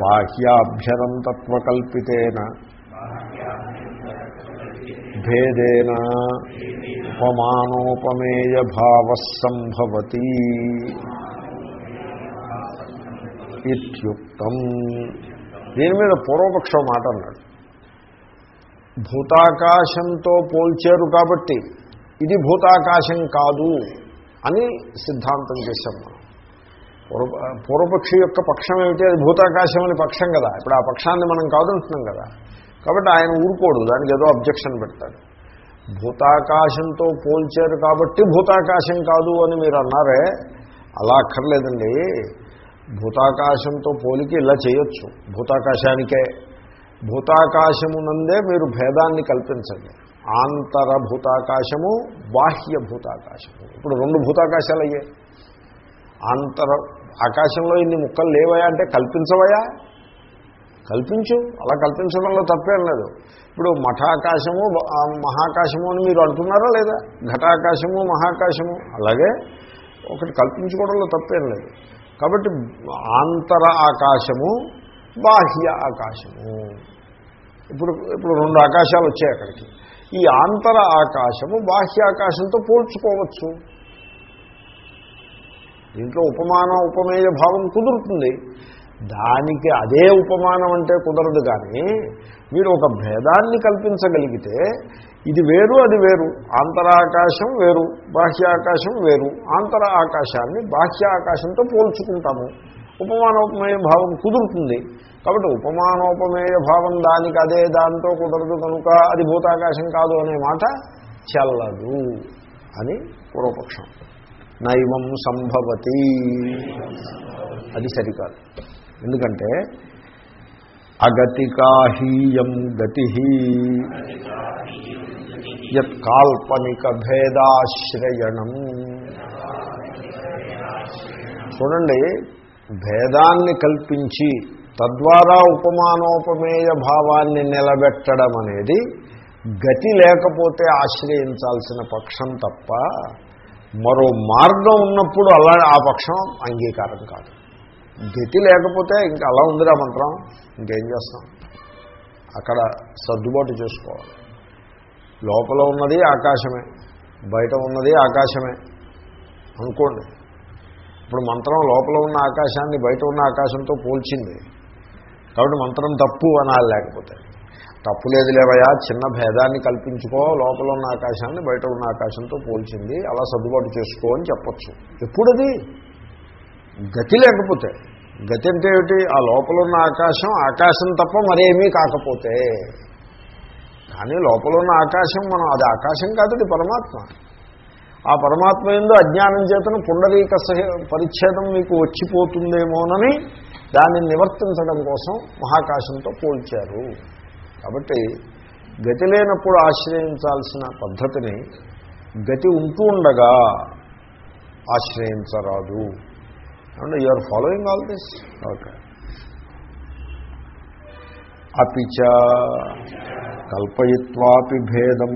బాహ్యాభ్యరంతత్వకల్పితేన భేదేన ఉపమానోపమేయ భావ సంభవతి ఇత్యుక్తం. దీని మీద పూర్వపక్షం మాట అన్నాడు. భూతాకాశంతో పోల్చారు కాబట్టి ఇది భూతాకాశం కాదు అని సిద్ధాంతం చేశాం మనం. పూర్వపక్షి యొక్క పక్షం ఏమిటి? అది భూతాకాశం అని పక్షం కదా. ఇప్పుడు ఆ పక్షాన్ని మనం కాదంటున్నాం కదా. కాబట్టి ఆయన ఊరుకోడు. దానికి ఏదో అబ్జెక్షన్ పెడతాడు. భూతాకాశంతో పోల్చారు కాబట్టి భూతాకాశం కాదు అని మీరు అన్నారే అలా అక్కర్లేదండి. భూతాకాశంతో పోలికి ఇలా చేయొచ్చు భూతాకాశానికే. భూతాకాశమునందే మీరు భేదాన్ని కల్పించండి. ఆంతర భూతాకాశము బాహ్య భూతాకాశము. ఇప్పుడు రెండు భూతాకాశాలు అయ్యాయి ఆంతర ఆకాశంలో ఇన్ని ముక్కలు లేవయా అంటే కల్పించవయా? కల్పించు. అలా కల్పించడంలో తప్పేం లేదు. ఇప్పుడు మఠాకాశము మహాకాశము అని మీరు అంటున్నారా లేదా? ఘటాకాశము మహాకాశము? అలాగే ఒకటి కల్పించుకోవడంలో తప్పేం లేదు. కాబట్టి ఆంతర ఆకాశము బాహ్య ఆకాశము. ఇప్పుడు ఇప్పుడు రెండు ఆకాశాలు వచ్చాయి అక్కడికి. ఈ ఆంతర ఆకాశము బాహ్య ఆకాశంతో పోల్చుకోవచ్చు. దీంట్లో ఉపమాన ఉపమేయ భావం కుదురుతుంది. దానికి అదే ఉపమానం అంటే కుదరదు కానీ మీరు ఒక భేదాన్ని కల్పించగలిగితే ఇది వేరు అది వేరు. ఆంతరాకాశం వేరు బాహ్యాకాశం వేరు. ఆంతర ఆకాశాన్ని బాహ్య ఆకాశంతో పోల్చుకుంటాము. ఉపమానోపమేయ భావం కుదురుతుంది. కాబట్టి ఉపమానోపమేయ భావం దానికి అదే దాంతో కుదరదు కనుక అది భూతాకాశం కాదు అనే మాట చెల్లదు అని పూర్వపక్షం. నైవం సంభవతి. అది సరికాదు. ఎందుకంటే అగతికాహీయం గతి యత్ కాల్పనిక భేదాశ్రయణం చూడండి భేదాన్ని కల్పించి తద్వారా ఉపమానోపమేయ భావాన్ని నిలబెట్టడం అనేది గతి లేకపోతే ఆశ్రయించాల్సిన పక్షం తప్ప మరో మార్గం ఉన్నప్పుడు అలా ఆ పక్షం అంగీకారం కాదు. గతి లేకపోతే ఇంకా అలా ఉందిరా మంత్రం ఇంకేం చేస్తాం? అక్కడ సర్దుబాటు చేసుకోవాలి. లోపల ఉన్నది ఆకాశమే బయట ఉన్నది ఆకాశమే. అనుకోండి ఇప్పుడు మంత్రం లోపల ఉన్న ఆకాశాన్ని బయట ఉన్న ఆకాశంతో పోల్చింది. కాబట్టి మంత్రం తప్పు అనాలి లేకపోతే. తప్పు లేదు లేవయా చిన్న భేదాన్ని కల్పించుకో లోపల ఉన్న ఆకాశాన్ని బయట ఉన్న ఆకాశంతో పోల్చింది అలా సర్దుబాటు చేసుకో అని చెప్పచ్చు. ఎప్పుడది? గతి లేకపోతే. గతి అంటే ఏమిటి? ఆ లోపల ఉన్న ఆకాశం ఆకాశం తప్ప మరేమీ కాకపోతే. కానీ లోపల ఉన్న ఆకాశం మనం అది ఆకాశం కాదు అది పరమాత్మ. ఆ పరమాత్మ ఎందు అజ్ఞానం చేతను పుండరీక పరిచ్ఛేదం మీకు వచ్చిపోతుందేమోనని దాన్ని నివర్తించడం కోసం మహాకాశంతో పోల్చారు. కాబట్టి గతి లేనప్పుడు ఆశ్రయించాల్సిన పద్ధతిని గతి ఉంటూ ఉండగా ఆశ్రయించరాదు. And you are following all this okay అపిచ కల్పయిత్వాపి భేదం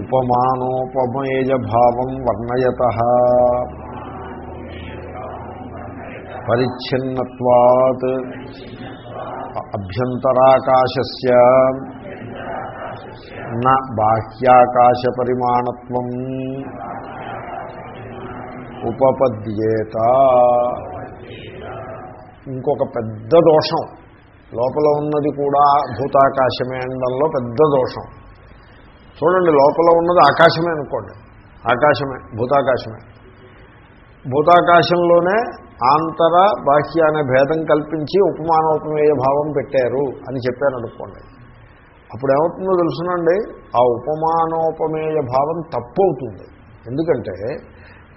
ఉపమానోపమేయ భావం వర్ణయత పరిచ్ఛిన్నత్వాత్ అభ్యంతరాకాశస్ బాహ్యాకాశ పరిమాణత్వం ఉపపద్యేత. ఇంకొక పెద్ద దోషం. లోపల ఉన్నది కూడా భూతాకాశమే అనడంలో పెద్ద దోషం. చూడండి లోపల ఉన్నది ఆకాశమే అనుకోండి. ఆకాశమే భూతాకాశమే. భూతాకాశంలోనే ఆంతర బాహ్య అనే భేదం కల్పించి ఉపమానోపమేయ భావం పెట్టారు అని చెప్పాను అనుకోండి. అప్పుడు ఏమవుతుందో తెలుసునండి? ఆ ఉపమానోపమేయ భావం తప్పు అవుతుంది. ఎందుకంటే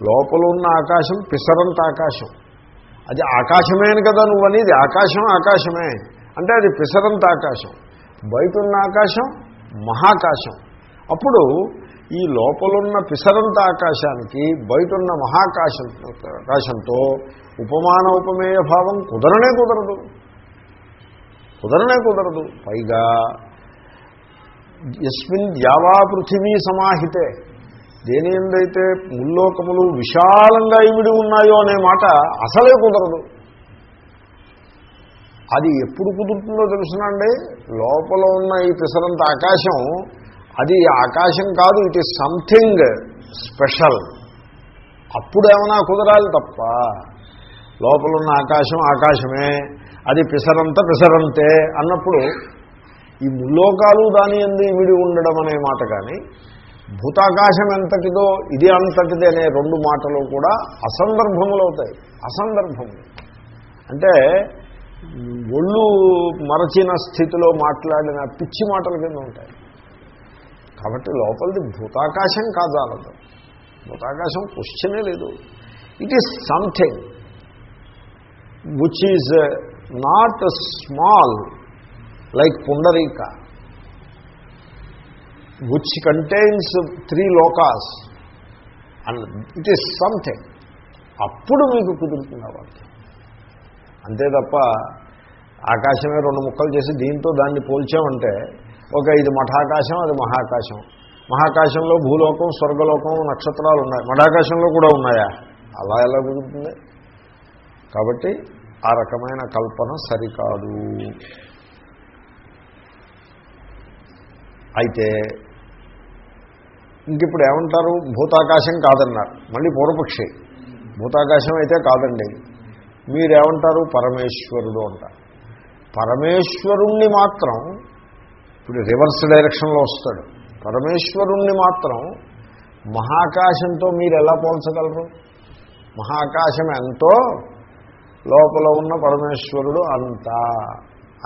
లోపల ఉన్న ఆకాశం పిసరంత ఆకాశం. అది ఆకాశమేను కదా నువ్వు అనేది ఆకాశం ఆకాశమే. అంటే అది పిసరంత ఆకాశం. బయట ఉన్న ఆకాశం మహాకాశం. అప్పుడు ఈ లోపలున్న పిసరంత ఆకాశానికి బయట ఉన్న మహాకాశం ఆకాశంతో ఉపమాన ఉపమేయ భావం కుదరనే కుదరదు. కుదరనే కుదరదు. పైగా ఎస్మిన్ యావా పృథివీ సమాహితే. దేని ఎందైతే ముల్లోకములు విశాలంగా ఇమిడి ఉన్నాయో అనే మాట అసలే కుదరదు. అది ఎప్పుడు కుదురుతుందో తెలుసునండి లోపల ఉన్న ఈ పిసరంత ఆకాశం అది ఆకాశం కాదు ఇట్ ఈస్ సంథింగ్ స్పెషల్. అప్పుడు ఏమైనా కుదరాలి తప్ప. లోపల ఉన్న ఆకాశం ఆకాశమే అది పిసరంత పిసరంతే అన్నప్పుడు ఈ ముల్లోకాలు దాని ఎందు ఇమిడి ఉండడం అనే మాట కానీ భూతాకాశం ఎంతటిదో ఇది అంతటిది అనే రెండు మాటలు కూడా అసందర్భములు అవుతాయి అసందర్భములు అంటే ఒళ్ళు మరచిన స్థితిలో మాట్లాడిన పిచ్చి మాటల కింద ఉంటాయి. కాబట్టి లోపలిది భూతాకాశం కాదాలదు భూతాకాశం క్వశ్చనే లేదు. It is something which is not small like పుండరీక which contains three లోకాస్ and it is something అప్పుడు మీకు కుదురుతుంది వాక్యం. అంతే తప్ప ఆకాశమే రెండు ముక్కలు చేసి దీంతో దాన్ని పోల్చామంటే ఒక ఇది మఠాకాశం అది మహాకాశం. మహాకాశంలో భూలోకం స్వర్గలోకం నక్షత్రాలు ఉన్నాయి. మఠాకాశంలో కూడా ఉన్నాయా? అలా ఎలా కుదురుతుంది? కాబట్టి ఆ రకమైన కల్పన సరికాదు. అయితే ఇంకిప్పుడు ఏమంటారు? భూతాకాశం కాదన్నారు. మళ్ళీ పూర్వపక్షి. భూతాకాశం అయితే కాదండి. మీరేమంటారు? పరమేశ్వరుడు అంటారు పరమేశ్వరుణ్ణి మాత్రం ఇప్పుడు రివర్స్ డైరెక్షన్లో వస్తాడు. పరమేశ్వరుణ్ణి మాత్రం మహాకాశంతో మీరు ఎలా పోల్చగలరు? మహాకాశం ఎంతో లోపల ఉన్న పరమేశ్వరుడు అంతా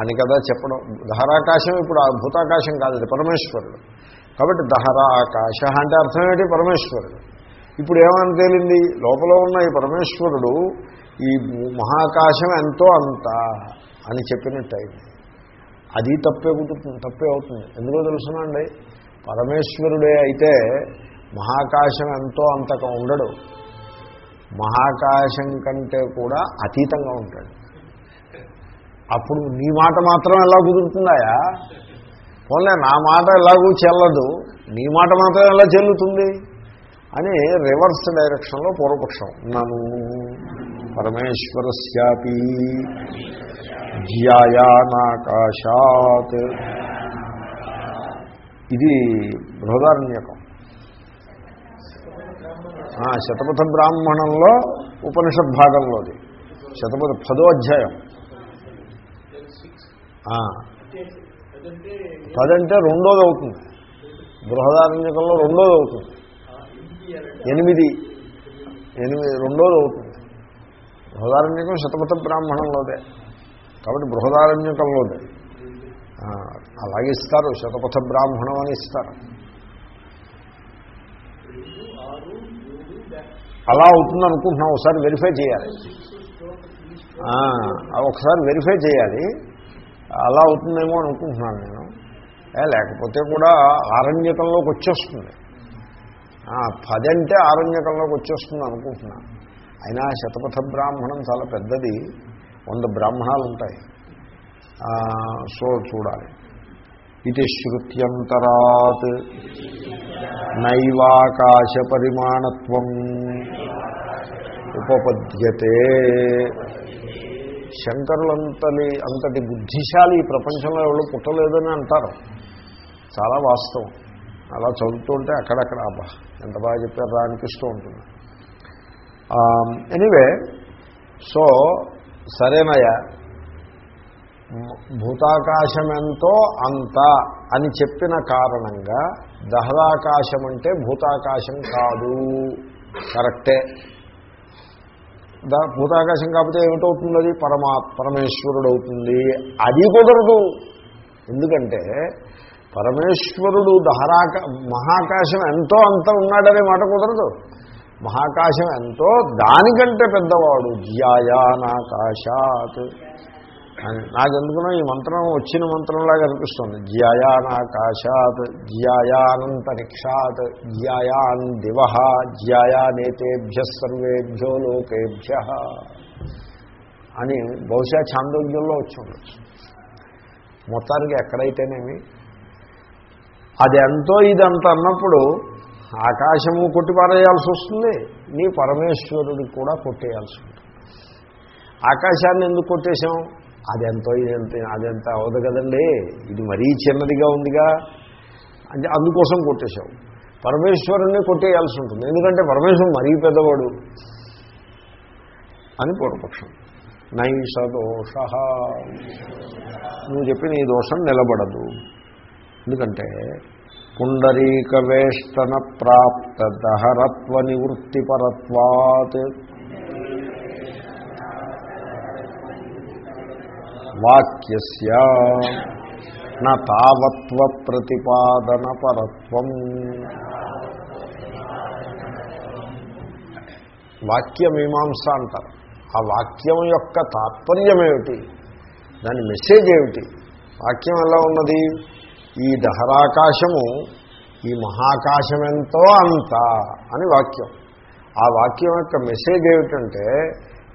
అని కదా చెప్పడం. ధారాకాశం ఇప్పుడు ఆ భూతాకాశం కాదు పరమేశ్వరుడు. కాబట్టి దహరా ఆకాశ అంటే అర్థం ఏంటి? పరమేశ్వరుడు. ఇప్పుడు ఏమని తేలింది? లోపల ఉన్న ఈ పరమేశ్వరుడు ఈ మహాకాశం ఎంతో అంత అని చెప్పినట్టయింది. అది తప్పే కుదురుతుంది తప్పే అవుతుంది. ఎందుకో తెలుసునండి? పరమేశ్వరుడే అయితే మహాకాశం ఎంతో అంతగా ఉండడు. మహాకాశం కంటే కూడా అతీతంగా ఉంటాడు. అప్పుడు నీ మాట మాత్రం ఎలా కుదురుతుందాయా? పోలే నా మాట ఎలాగూ చెల్లదు. నీ మాట మాత్రం ఎలా చెల్లుతుంది? అని రివర్స్ డైరెక్షన్లో పూర్వపక్షం. నన్ను పరమేశ్వరస్యాపి జ్యాయానాకాశాత్ ఇది బృహదారణ్యకం. శతపథ బ్రాహ్మణంలో ఉపనిషద్ భాగంలోది. శతపథ పదో అధ్యాయం. పదంటే రెండోది అవుతుంది బృహదారణ్యకంలో రెండోది అవుతుంది ఎనిమిది. ఎనిమిది రెండోది అవుతుంది బృహదారణ్యకం శతపథ బ్రాహ్మణంలోదే. కాబట్టి బృహదారణ్యకంలోదే అలాగే ఇస్తారు శతపథ బ్రాహ్మణం అని ఇస్తారు. అలా అవుతుంది అనుకుంటున్నాం ఒకసారి వెరిఫై చేయాలి. ఒకసారి వెరిఫై చేయాలి. అలా అవుతుందేమో అనుకుంటున్నాను నేను. లేకపోతే కూడా ఆరణ్యకంలోకి వచ్చేస్తుంది. పది అంటే ఆరణ్యకంలోకి వచ్చేస్తుంది అనుకుంటున్నాను అయినా శతపథ బ్రాహ్మణం చాలా పెద్దది. వంద బ్రాహ్మణాలు ఉంటాయి సో చూడాలి. ఇది శృత్యంతరాత్. నైవాకాశ పరిమాణత్వం ఉపపద్యతే. శంకరులంతని అంతటి బుద్ధిశాలి ఈ ప్రపంచంలో ఎవరు పుట్టలేదని అంటారు. చాలా వాస్తవం. అలా చదువుతుంటే అక్కడక్కడ అబ్బా ఎంత బాగా చెప్పారా అనిపిస్తూ ఉంటుంది. ఎనీవే సో సరేనయ్యా భూతాకాశం ఎంతో అంత అని చెప్పిన కారణంగా దహరాకాశం అంటే భూతాకాశం కాదు. కరెక్టే. దా భూతాకాశం కాకపోతే ఏమిటవుతుంది అది పరమా పరమేశ్వరుడు అవుతుంది అది కుదరదు. ఎందుకంటే పరమేశ్వరుడు దహరాక మహాకాశం ఎంతో అంత ఉన్నాడనే మాట కుదరదు. మహాకాశం ఎంతో దానికంటే పెద్దవాడు. జ్యాయానాకాశాత్ నాకెందుకునో ఈ మంత్రం వచ్చిన మంత్రంలాగా అనిపిస్తుంది. జ్యాయానాకాశాత్ జ్యాయానంతరిక్షాత్ జ్యాయాన్ దివ జ్యాయానేతేభ్య సర్వేభ్యో లోకేభ్య అని బహుశా ఛాందోగ్యంలో వచ్చి ఉండొచ్చు. మొత్తానికి ఎక్కడైతేనేమి? అది ఎంతో ఇదంత అన్నప్పుడు ఆకాశము కొట్టిపారేయాల్సి వస్తుంది. నీ పరమేశ్వరుడికి కూడా కొట్టేయాల్సి ఉంటుంది. ఆకాశాన్ని ఎందుకు కొట్టేశాం? అదెంతో ఇదెంత అదెంత అవదు కదండి? ఇది మరీ చిన్నదిగా ఉందిగా. అంటే అందుకోసం కొట్టేశాం పరమేశ్వరుణ్ణి కొట్టేయాల్సి ఉంటుంది. ఎందుకంటే పరమేశ్వరుడు మరీ పెద్దవాడు అని పూర్వపక్షం. నైష దోష. నువ్వు చెప్పిన ఈ దోషం నిలబడదు. ఎందుకంటే పుండరీక వేష్టన ప్రాప్త దహరత్వ నివృత్తిపరత్వాత్ వాక్యస్య నా తావత్వ ప్రతిపాదన పరత్వం. వాక్యమీమాంస అంటారు. ఆ వాక్యం యొక్క తాత్పర్యం ఏమిటి దాని మెసేజ్ ఏమిటి? వాక్యం ఎలా ఉన్నది? ఈ దహరాకాశము ఈ మహాకాశం ఎంతో అంత అని వాక్యం. ఆ వాక్యం యొక్క మెసేజ్ ఏమిటంటే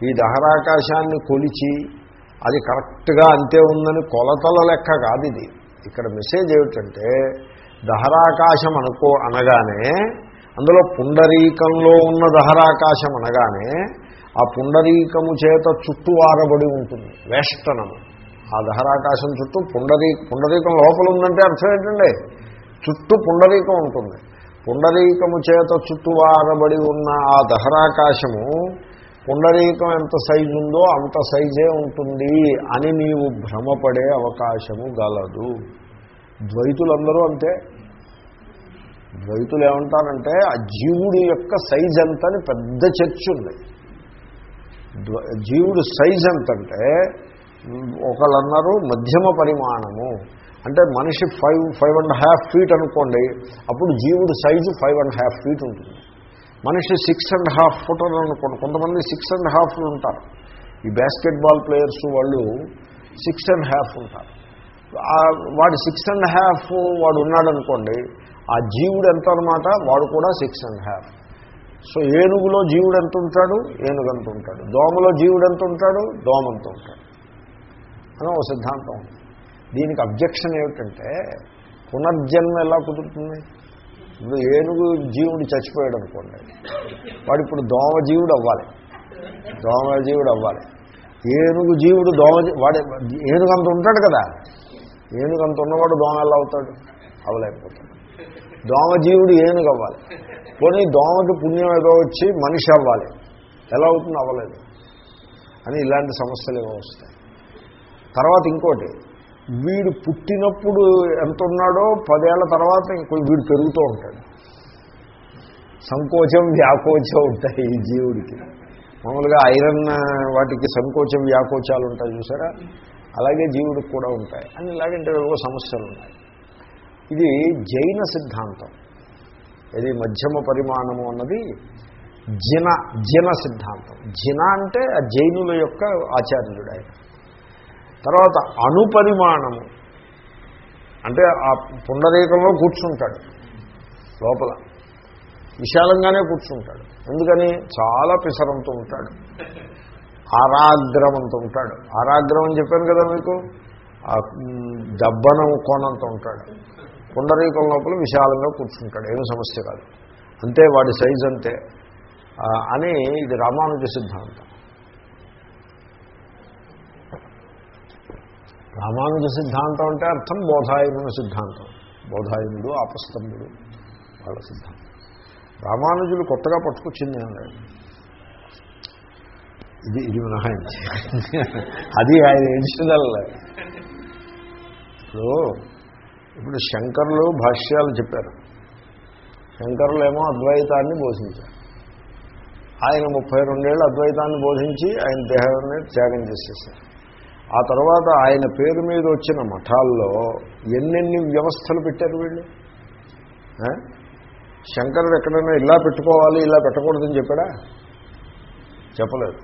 ఈ దహరాకాశాన్ని కొలిచి అది కరెక్ట్గా అంతే ఉందని కొలతల లెక్క కాదు ఇది. ఇక్కడ మెసేజ్ ఏమిటంటే దహరాకాశం అనుకో అనగానే అందులో పుండరీకంలో ఉన్న దహరాకాశం అనగానే ఆ పుండరీకము చేత చుట్టూ ఆరబడి ఉంటుంది వేష్టనము. ఆ దహరాకాశం చుట్టూ పుండరీ పుండరీకం లోపల ఉందంటే అర్థం ఏంటండి? చుట్టూ పుండరీకం ఉంటుంది. పుండరీకము చేత చుట్టూ ఆరబడి ఉన్న ఆ దహరాకాశము పుండరీకం ఎంత సైజు ఉందో అంత సైజే ఉంటుంది అని నీవు భ్రమపడే అవకాశము గలదు. ద్వైతులందరూ అంతే. ద్వైతులు ఏమంటారంటే ఆ జీవుడి యొక్క సైజ్ ఎంతని పెద్ద చర్చ ఉంది జీవుడు సైజ్ ఎంతంటే ఒకళ్ళు అన్నారు మధ్యమ పరిమాణము. అంటే మనిషి five five and half feet అనుకోండి అప్పుడు జీవుడు size five and half feet ఉంటుంది. మనిషి సిక్స్ అండ్ హాఫ్ ఫుట్ అనుకోండి. కొంతమంది సిక్స్ అండ్ హాఫ్ ఉంటారు. ఈ బాస్కెట్బాల్ ప్లేయర్స్ వాళ్ళు సిక్స్ అండ్ హాఫ్ ఉంటారు. వాడు సిక్స్ అండ్ హాఫ్ వాడు ఉన్నాడనుకోండి ఆ జీవుడు ఎంత అనమాట వాడు కూడా సిక్స్ అండ్ హాఫ్. సో ఏనుగులో జీవుడు ఎంత ఉంటాడు? ఏనుగు ఎంత ఉంటాడు. దోమలో జీవుడు ఎంత ఉంటాడు? దోమ ఎంత ఉంటాడు. అని ఒక సిద్ధాంతం దీనికి అబ్జెక్షన్ ఏమిటంటే పునర్జన్మ ఎలా కుదురుతుంది? ఇప్పుడు ఏనుగు జీవుడు చచ్చిపోయాడు అనుకోండి. వాడు ఇప్పుడు దోమ జీవుడు అవ్వాలి. దోమ జీవుడు అవ్వాలి. ఏనుగు జీవుడు దోమ వాడు ఏనుగంత ఏనుగు అంత ఉంటాడు కదా. ఏనుగు అంత ఉన్నవాడు దోమ ఎలా అవుతాడు? అవలేకపోతాడు. దోమ జీవుడు ఏనుగు అవ్వాలి. పోనీ దోమకి పుణ్యం ఏదో వచ్చి మనిషి అవ్వాలి. ఎలా అవుతుంది అవ్వలేదు. అని ఇలాంటి సమస్యలు ఏమో వస్తాయి. తర్వాత ఇంకోటి వీడు పుట్టినప్పుడు ఎంత ఉన్నాడో పదేళ్ళ తర్వాత ఇంకో వీడు పెరుగుతూ ఉంటాడు. సంకోచం వ్యాకోచం ఉంటాయి ఈ జీవుడికి. మామూలుగా ఐరన్ వాటికి సంకోచం వ్యాకోచాలు ఉంటాయి చూసారా? అలాగే జీవుడికి కూడా ఉంటాయి. అని ఇలాగంటే ఏవో సమస్యలు ఉన్నాయి. ఇది జైన సిద్ధాంతం. ఇది మధ్యమ పరిమాణము అన్నది జిన జిన సిద్ధాంతం. జిన అంటే ఆ జైనుల యొక్క ఆచార్యుడు ఆయన. తర్వాత అణుపరిమాణము అంటే ఆ పుండరీకంలో కూర్చుంటాడు. లోపల. విశాలంగానే కూర్చుంటాడు. ఎందుకని? చాలా పిసరంతో ఉంటాడు. ఆరాగ్రమంతో ఉంటాడు. ఆరాగ్రం అని చెప్పాను కదా మీకు? ఆ దబ్బనం కోణంతో ఉంటాడు. పుండరీకం లోపల విశాలంగా కూర్చుంటాడు. ఏమి సమస్య కాదు. అంతే వాడి సైజ్ అంతే. అని ఇది రామానుజ సిద్ధాంతం. రామానుజ సిద్ధాంతం అంటే అర్థం బోధాయనుని సిద్ధాంతం. బోధాయనుడు ఆపస్తంభుడు వాళ్ళ సిద్ధాంతం. రామానుజులు కొత్తగా పట్టుకొచ్చింది ఏం లేదు ఇది ఇది మినహాయించి అది ఆయన ఎడిషనల్ ఇప్పుడు ఇప్పుడు శంకర్లు భాష్యాలు చెప్పారు. శంకరులు ఏమో అద్వైతాన్ని బోధించారు. ఆయన ముప్పై రెండేళ్ళు అద్వైతాన్ని బోధించి ఆయన దేహాన్ని త్యాగం చేసేసారు. ఆ తర్వాత ఆయన పేరు మీద వచ్చిన మఠాల్లో ఎన్నెన్ని వ్యవస్థలు పెట్టారు వీళ్ళు? శంకరుడు ఎక్కడైనా ఇలా పెట్టుకోవాలి ఇలా పెట్టకూడదని చెప్పాడా? చెప్పలేదు.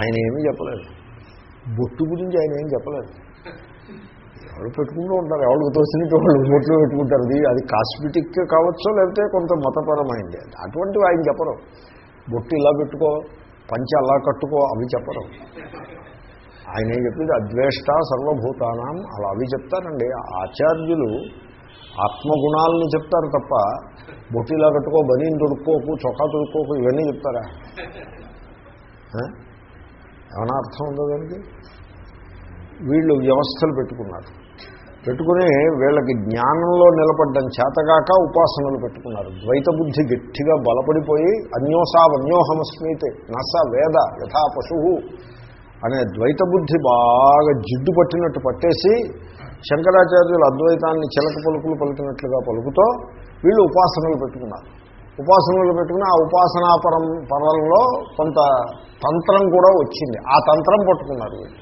ఆయన ఏమీ చెప్పలేదు. బొట్టు గురించి ఆయన ఏం చెప్పలేదు. ఎవరు పెట్టుకుంటూ ఉంటారు ఎవరికి తోసినట్టు వాళ్ళు బొట్లు పెట్టుకుంటారు. అది అది కాస్మెటిక్ కావచ్చో లేకపోతే కొంత మతపరమైంది. అటువంటివి ఆయన చెప్పరు. బొట్టు ఇలా పెట్టుకో పంచి అలా కట్టుకో అవి చెప్పరు. ఆయన ఏం చెప్పింది? అద్వేష్ట సర్వభూతానం అలా అవి చెప్తారండి. ఆచార్యులు ఆత్మగుణాలను చెప్తారు తప్ప బొట్టిలా కట్టుకో బనీని తొడుక్కోకు చొక్కా తొడుక్కోకు ఇవన్నీ చెప్తారా? ఏమైనా అర్థం ఉందో దానికి? వీళ్ళు వ్యవస్థలు పెట్టుకున్నారు. పెట్టుకుని వీళ్ళకి జ్ఞానంలో నిలబడ్డం చేతగాక ఉపాసనలు పెట్టుకున్నారు. ద్వైత బుద్ధి గట్టిగా బలపడిపోయి అన్యోసావన్యోహమస్మితే నస వేద యథా పశువు అనే ద్వైత బుద్ధి బాగా జిడ్డు పట్టినట్టు పట్టేసి శంకరాచార్యులు అద్వైతాన్ని చిలక పలుకులు పలికినట్లుగా పలుకుతో వీళ్ళు ఉపాసనలు పెట్టుకున్నారు. ఉపాసనలు పెట్టుకుని ఆ ఉపాసనా పరం పరంలో కొంత తంత్రం కూడా వచ్చింది. ఆ తంత్రం పట్టుకున్నారు వీళ్ళు.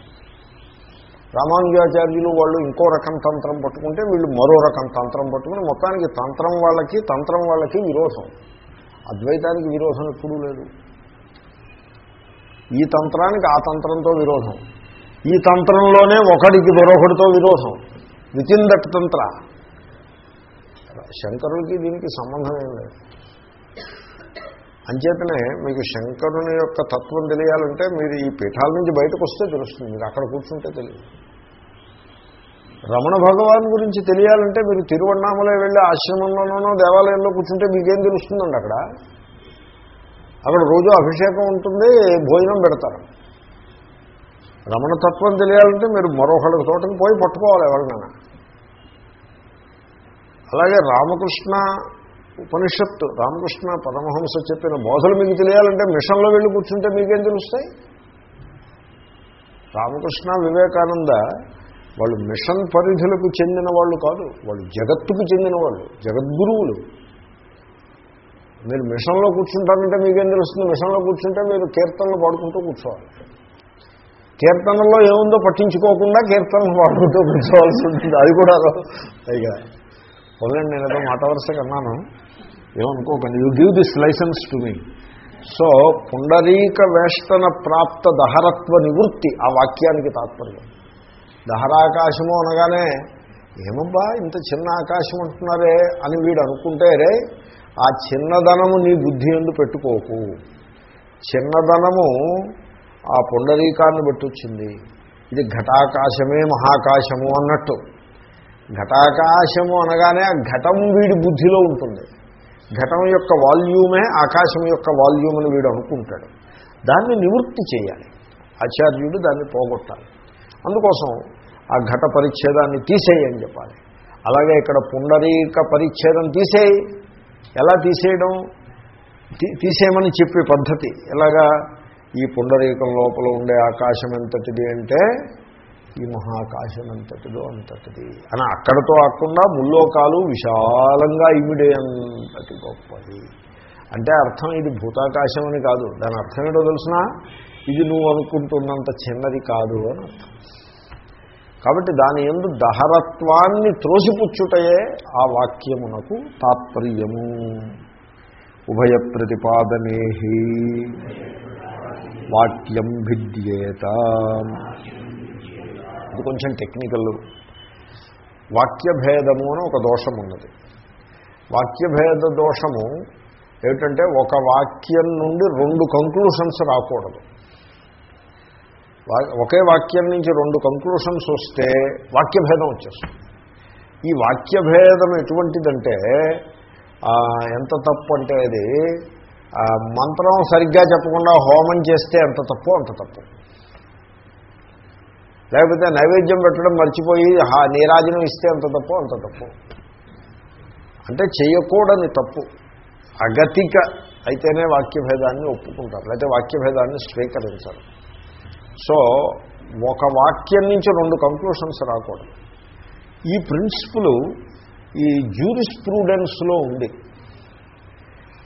రామానుజాచార్యులు వాళ్ళు ఇంకో రకం తంత్రం పట్టుకుంటే వీళ్ళు మరో రకం తంత్రం పట్టుకుని మొత్తానికి తంత్రం వాళ్ళకి తంత్రం వాళ్ళకి విరోధం. అద్వైతానికి విరోధం ఎప్పుడూ లేదు. ఈ తంత్రానికి ఆ తంత్రంతో విరోధం. ఈ తంత్రంలోనే ఒకడికి మరొకడితో విరోధం. విత్ ఇన్ దట్ తంత్ర. శంకరుడికి దీనికి సంబంధం ఏం లేదు. అంచేతనే మీకు శంకరుని యొక్క తత్వం తెలియాలంటే మీరు ఈ పీఠాల నుంచి బయటకు వస్తే తెలుస్తుంది. మీరు అక్కడ కూర్చుంటే తెలియదు. రమణ భగవాన్ గురించి తెలియాలంటే మీరు తిరువన్నామలే వెళ్ళి ఆశ్రమంలోనో దేవాలయంలో కూర్చుంటే మీకేం తెలుస్తుందండి అక్కడ? అక్కడ రోజు అభిషేకం ఉంటుంది భోజనం పెడతారు. రమణతత్వం తెలియాలంటే మీరు మరొకళ్ళ తోటకి పోయి పట్టుకోవాలి ఎవరినైనా. అలాగే రామకృష్ణ ఉపనిషత్తు రామకృష్ణ పరమహంస చెప్పిన బోధలు మీకు తెలియాలంటే మిషన్లో వెళ్ళి కూర్చుంటే మీకేం తెలుస్తాయి? రామకృష్ణ వివేకానంద వాళ్ళు మిషన్ పరిధులకు చెందిన వాళ్ళు కాదు వాళ్ళు జగత్తుకు చెందిన వాళ్ళు జగద్గురువులు. మీరు మిషన్లో కూర్చుంటారంటే మీకేం తెలుస్తుంది? మిషన్లో కూర్చుంటే మీరు కీర్తనలు పాడుకుంటూ కూర్చోవాలి. కీర్తనలో ఏముందో పట్టించుకోకుండా కీర్తనలు పాడుకుంటూ కూర్చోవాల్సి ఉంటుంది. అది కూడా పైగా పోలేండి నేను ఏదో మాట వరుసగా అన్నాను ఏమనుకోకండి you give this licence to me so పుండరీక వేష్టన ప్రాప్త దహరత్వ నివృత్తి ఆ వాక్యానికి తాత్పర్యం. దహరాకాశము అనగానే ఏమబ్బా ఇంత చిన్న ఆకాశం అంటున్నారే అని వీడు అనుకుంటే రే ఆ చిన్నదనము నీ బుద్ధి ఎందు పెట్టుకోకు. చిన్నదనము ఆ పుండరీకాన్ని బట్టి వచ్చింది ఇది ఘటాకాశమే మహాకాశము అన్నట్టు. ఘటాకాశము అనగానే ఆ ఘటం వీడి బుద్ధిలో ఉంటుంది. ఘటం యొక్క వాల్యూమే ఆకాశం యొక్క వాల్యూమ్ అని వీడు అనుకుంటాడు. దాన్ని నివృత్తి చేయాలి. ఆచార్యుడు దాన్ని పోగొట్టాలి. అందుకోసం ఆ ఘట పరిచ్ఛేదాన్ని తీసేయని చెప్పాలి. అలాగే ఇక్కడ పుండరీక పరిచ్ఛేదం తీసేయి. ఎలా తీసేయడం? తీసేయమని చెప్పే పద్ధతి. ఎలాగా? ఈ పుండరీకం లోపల ఉండే ఆకాశం ఎంతటిది అంటే ఈ మహాకాశం అంతటిదో. అంతటిది అని అక్కడతో ఆకుండా ముల్లోకాలు విశాలంగా ఇమిడే అంతటి గొప్పది. అంటే అర్థం ఇది భూతాకాశం అని కాదు. దాని అర్థం ఏంటో తెలిసిన? ఇది నువ్వు అనుకుంటున్నంత చిన్నది కాదు అని అర్థం. కాబట్టి దాని ఎందు దహరత్వాన్ని త్రోసిపుచ్చుటయే ఆ వాక్యమునకు తాత్పర్యము. ఉభయ ప్రతిపాదనే వాక్యం భిద్యేత. ఇది కొంచెం టెక్నికల్. వాక్యభేదము అని ఒక దోషం ఉన్నది వాక్యభేద దోషము ఏమిటంటే ఒక వాక్యం నుండి రెండు కంక్లూషన్స్ రాకూడదు. ఒకే వాక్యం నుంచి రెండు కంక్లూషన్స్ వస్తే వాక్యభేదం వచ్చేస్తుంది. ఈ వాక్యభేదం ఎటువంటిదంటే ఎంత తప్పు అంటే అది మంత్రం సరిగ్గా చెప్పకుండా హోమం చేస్తే ఎంత తప్పు అంత తప్పు. లేకపోతే నైవేద్యం పెట్టడం మర్చిపోయి నీరాజనం ఇస్తే అంత తప్పు అంత తప్పు. అంటే చేయకూడని తప్పు. అగతిక అయితేనే వాక్యభేదాన్ని ఒప్పుకుంటారు. లేకపోతే వాక్యభేదాన్ని స్వీకరించారు. సో ఒక వాక్యం నుంచి రెండు కంక్లూషన్స్ రాకూడదు. ఈ ప్రిన్సిపుల్ ఈ జ్యూరిస్ ప్రూడెన్స్లో ఉంది.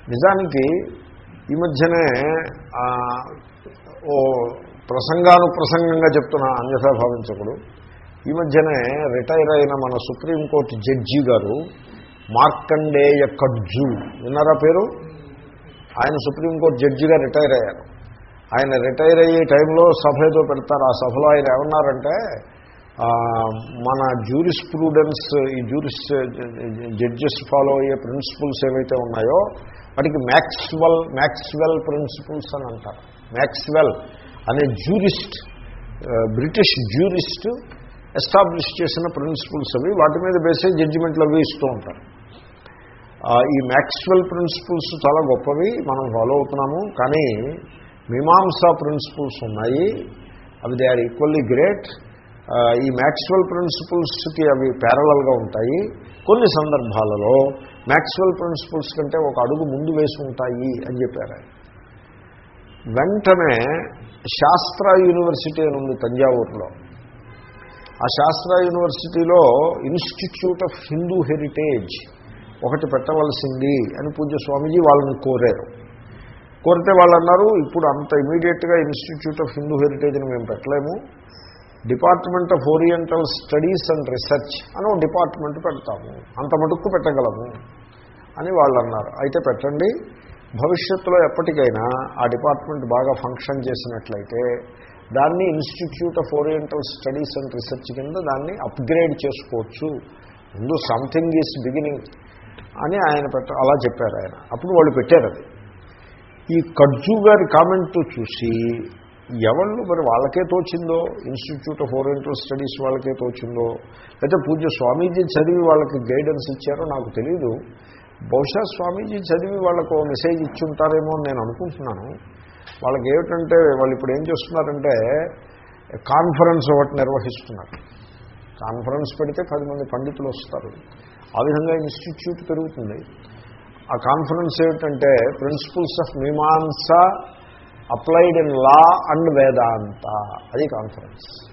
నిజానికి ఈ మధ్యనే ఓ ప్రసంగానుప్రసంగంగా చెప్తున్న అన్యథా భావించకుడు. ఈ మధ్యనే రిటైర్ అయిన మన సుప్రీంకోర్టు జడ్జి గారు మార్కండేయ కడ్జు. విన్నారా పేరు? ఆయన సుప్రీంకోర్టు జడ్జిగా రిటైర్ అయ్యారు. ఆయన రిటైర్ అయ్యే టైంలో సభ ఏదో పెడతారు. ఆ సభలో ఆయన ఏమన్నారంటే మన జ్యూరిస్ ప్రూడెన్స్ ఈ జ్యూరిస్ జడ్జెస్ ఫాలో అయ్యే ప్రిన్సిపల్స్ ఏవైతే ఉన్నాయో వాటికి మ్యాక్స్వెల్ మ్యాక్స్వెల్ ప్రిన్సిపల్స్ అని అంటారు. మ్యాక్స్వెల్ అనే జ్యూరిస్ట్ బ్రిటిష్ జ్యూరిస్ట్ ఎస్టాబ్లిష్ చేసిన ప్రిన్సిపల్స్ అవి. వాటి మీద బేసే జడ్జిమెంట్లు అవి ఇస్తూ ఉంటారు. ఈ మ్యాక్స్వెల్ ప్రిన్సిపల్స్ చాలా గొప్పవి. మనం ఫాలో అవుతున్నాము. కానీ మీమాంసా ప్రిన్సిపల్స్ ఉన్నాయి. అవి దే ఆర్ ఈక్వల్లీ గ్రేట్. ఈ మ్యాక్స్వెల్ ప్రిన్సిపల్స్కి అవి ప్యారలల్గా ఉంటాయి. కొన్ని సందర్భాలలో మ్యాక్స్వెల్ ప్రిన్సిపల్స్ కంటే ఒక అడుగు ముందు వేసి ఉంటాయి అని చెప్పారు వెంటనే శాస్త్ర యూనివర్సిటీ అని ఉంది తంజావూరులో. ఆ శాస్త్ర యూనివర్సిటీలో ఇన్స్టిట్యూట్ ఆఫ్ హిందూ హెరిటేజ్ ఒకటి పెట్టవలసింది అని పూజ్య స్వామీజీ వాళ్ళని కోరారు. కోరితే వాళ్ళు అన్నారు ఇప్పుడు అంత ఇమీడియట్గా ఇన్స్టిట్యూట్ ఆఫ్ హిందూ హెరిటేజ్ని మేము పెట్టలేము. Department of oriental studies and research అని డిపార్ట్మెంట్ పెడతాము. అంత మటుకు పెట్టగలము. అని వాళ్ళు అన్నారు అయితే పెట్టండి. భవిష్యత్తులో ఎప్పటికైనా ఆ డిపార్ట్మెంట్ బాగా ఫంక్షన్ చేసినట్లయితే దాన్ని institute of oriental studies and research కింద దాన్ని అప్గ్రేడ్ చేసుకోవచ్చు. ముందు సంథింగ్ ఈజ్ బిగినింగ్ అని ఆయన పెట్ట అలా చెప్పారు ఆయన. అప్పుడు వాళ్ళు పెట్టారు అది. ఈ కడ్జు గారి కామెంట్ చూసి ఎవళ్ళు మరి వాళ్ళకే తోచిందో? ఇన్స్టిట్యూట్ ఆఫ్ ఓరియంటల్ స్టడీస్ వాళ్ళకే తోచిందో? లేదా పూజ్య స్వామీజీ చదివి వాళ్ళకి గైడెన్స్ ఇచ్చారో నాకు తెలియదు బహుశా స్వామీజీ చదివి వాళ్ళకు మెసేజ్ ఇచ్చి ఉంటారేమో అని నేను అనుకుంటున్నాను. వాళ్ళకి ఏమిటంటే వాళ్ళు ఇప్పుడు ఏం చేస్తున్నారంటే కాన్ఫరెన్స్ ఒకటి నిర్వహిస్తున్నారు. కాన్ఫరెన్స్ పెడితే పది మంది పండితులు వస్తారు. ఆ విధంగా ఇన్స్టిట్యూట్ పెరుగుతుంది. ఆ కాన్ఫరెన్స్ ఏమిటంటే principles of Mimamsa applied in law and Vedanta. అది కాన్ఫరెన్స్.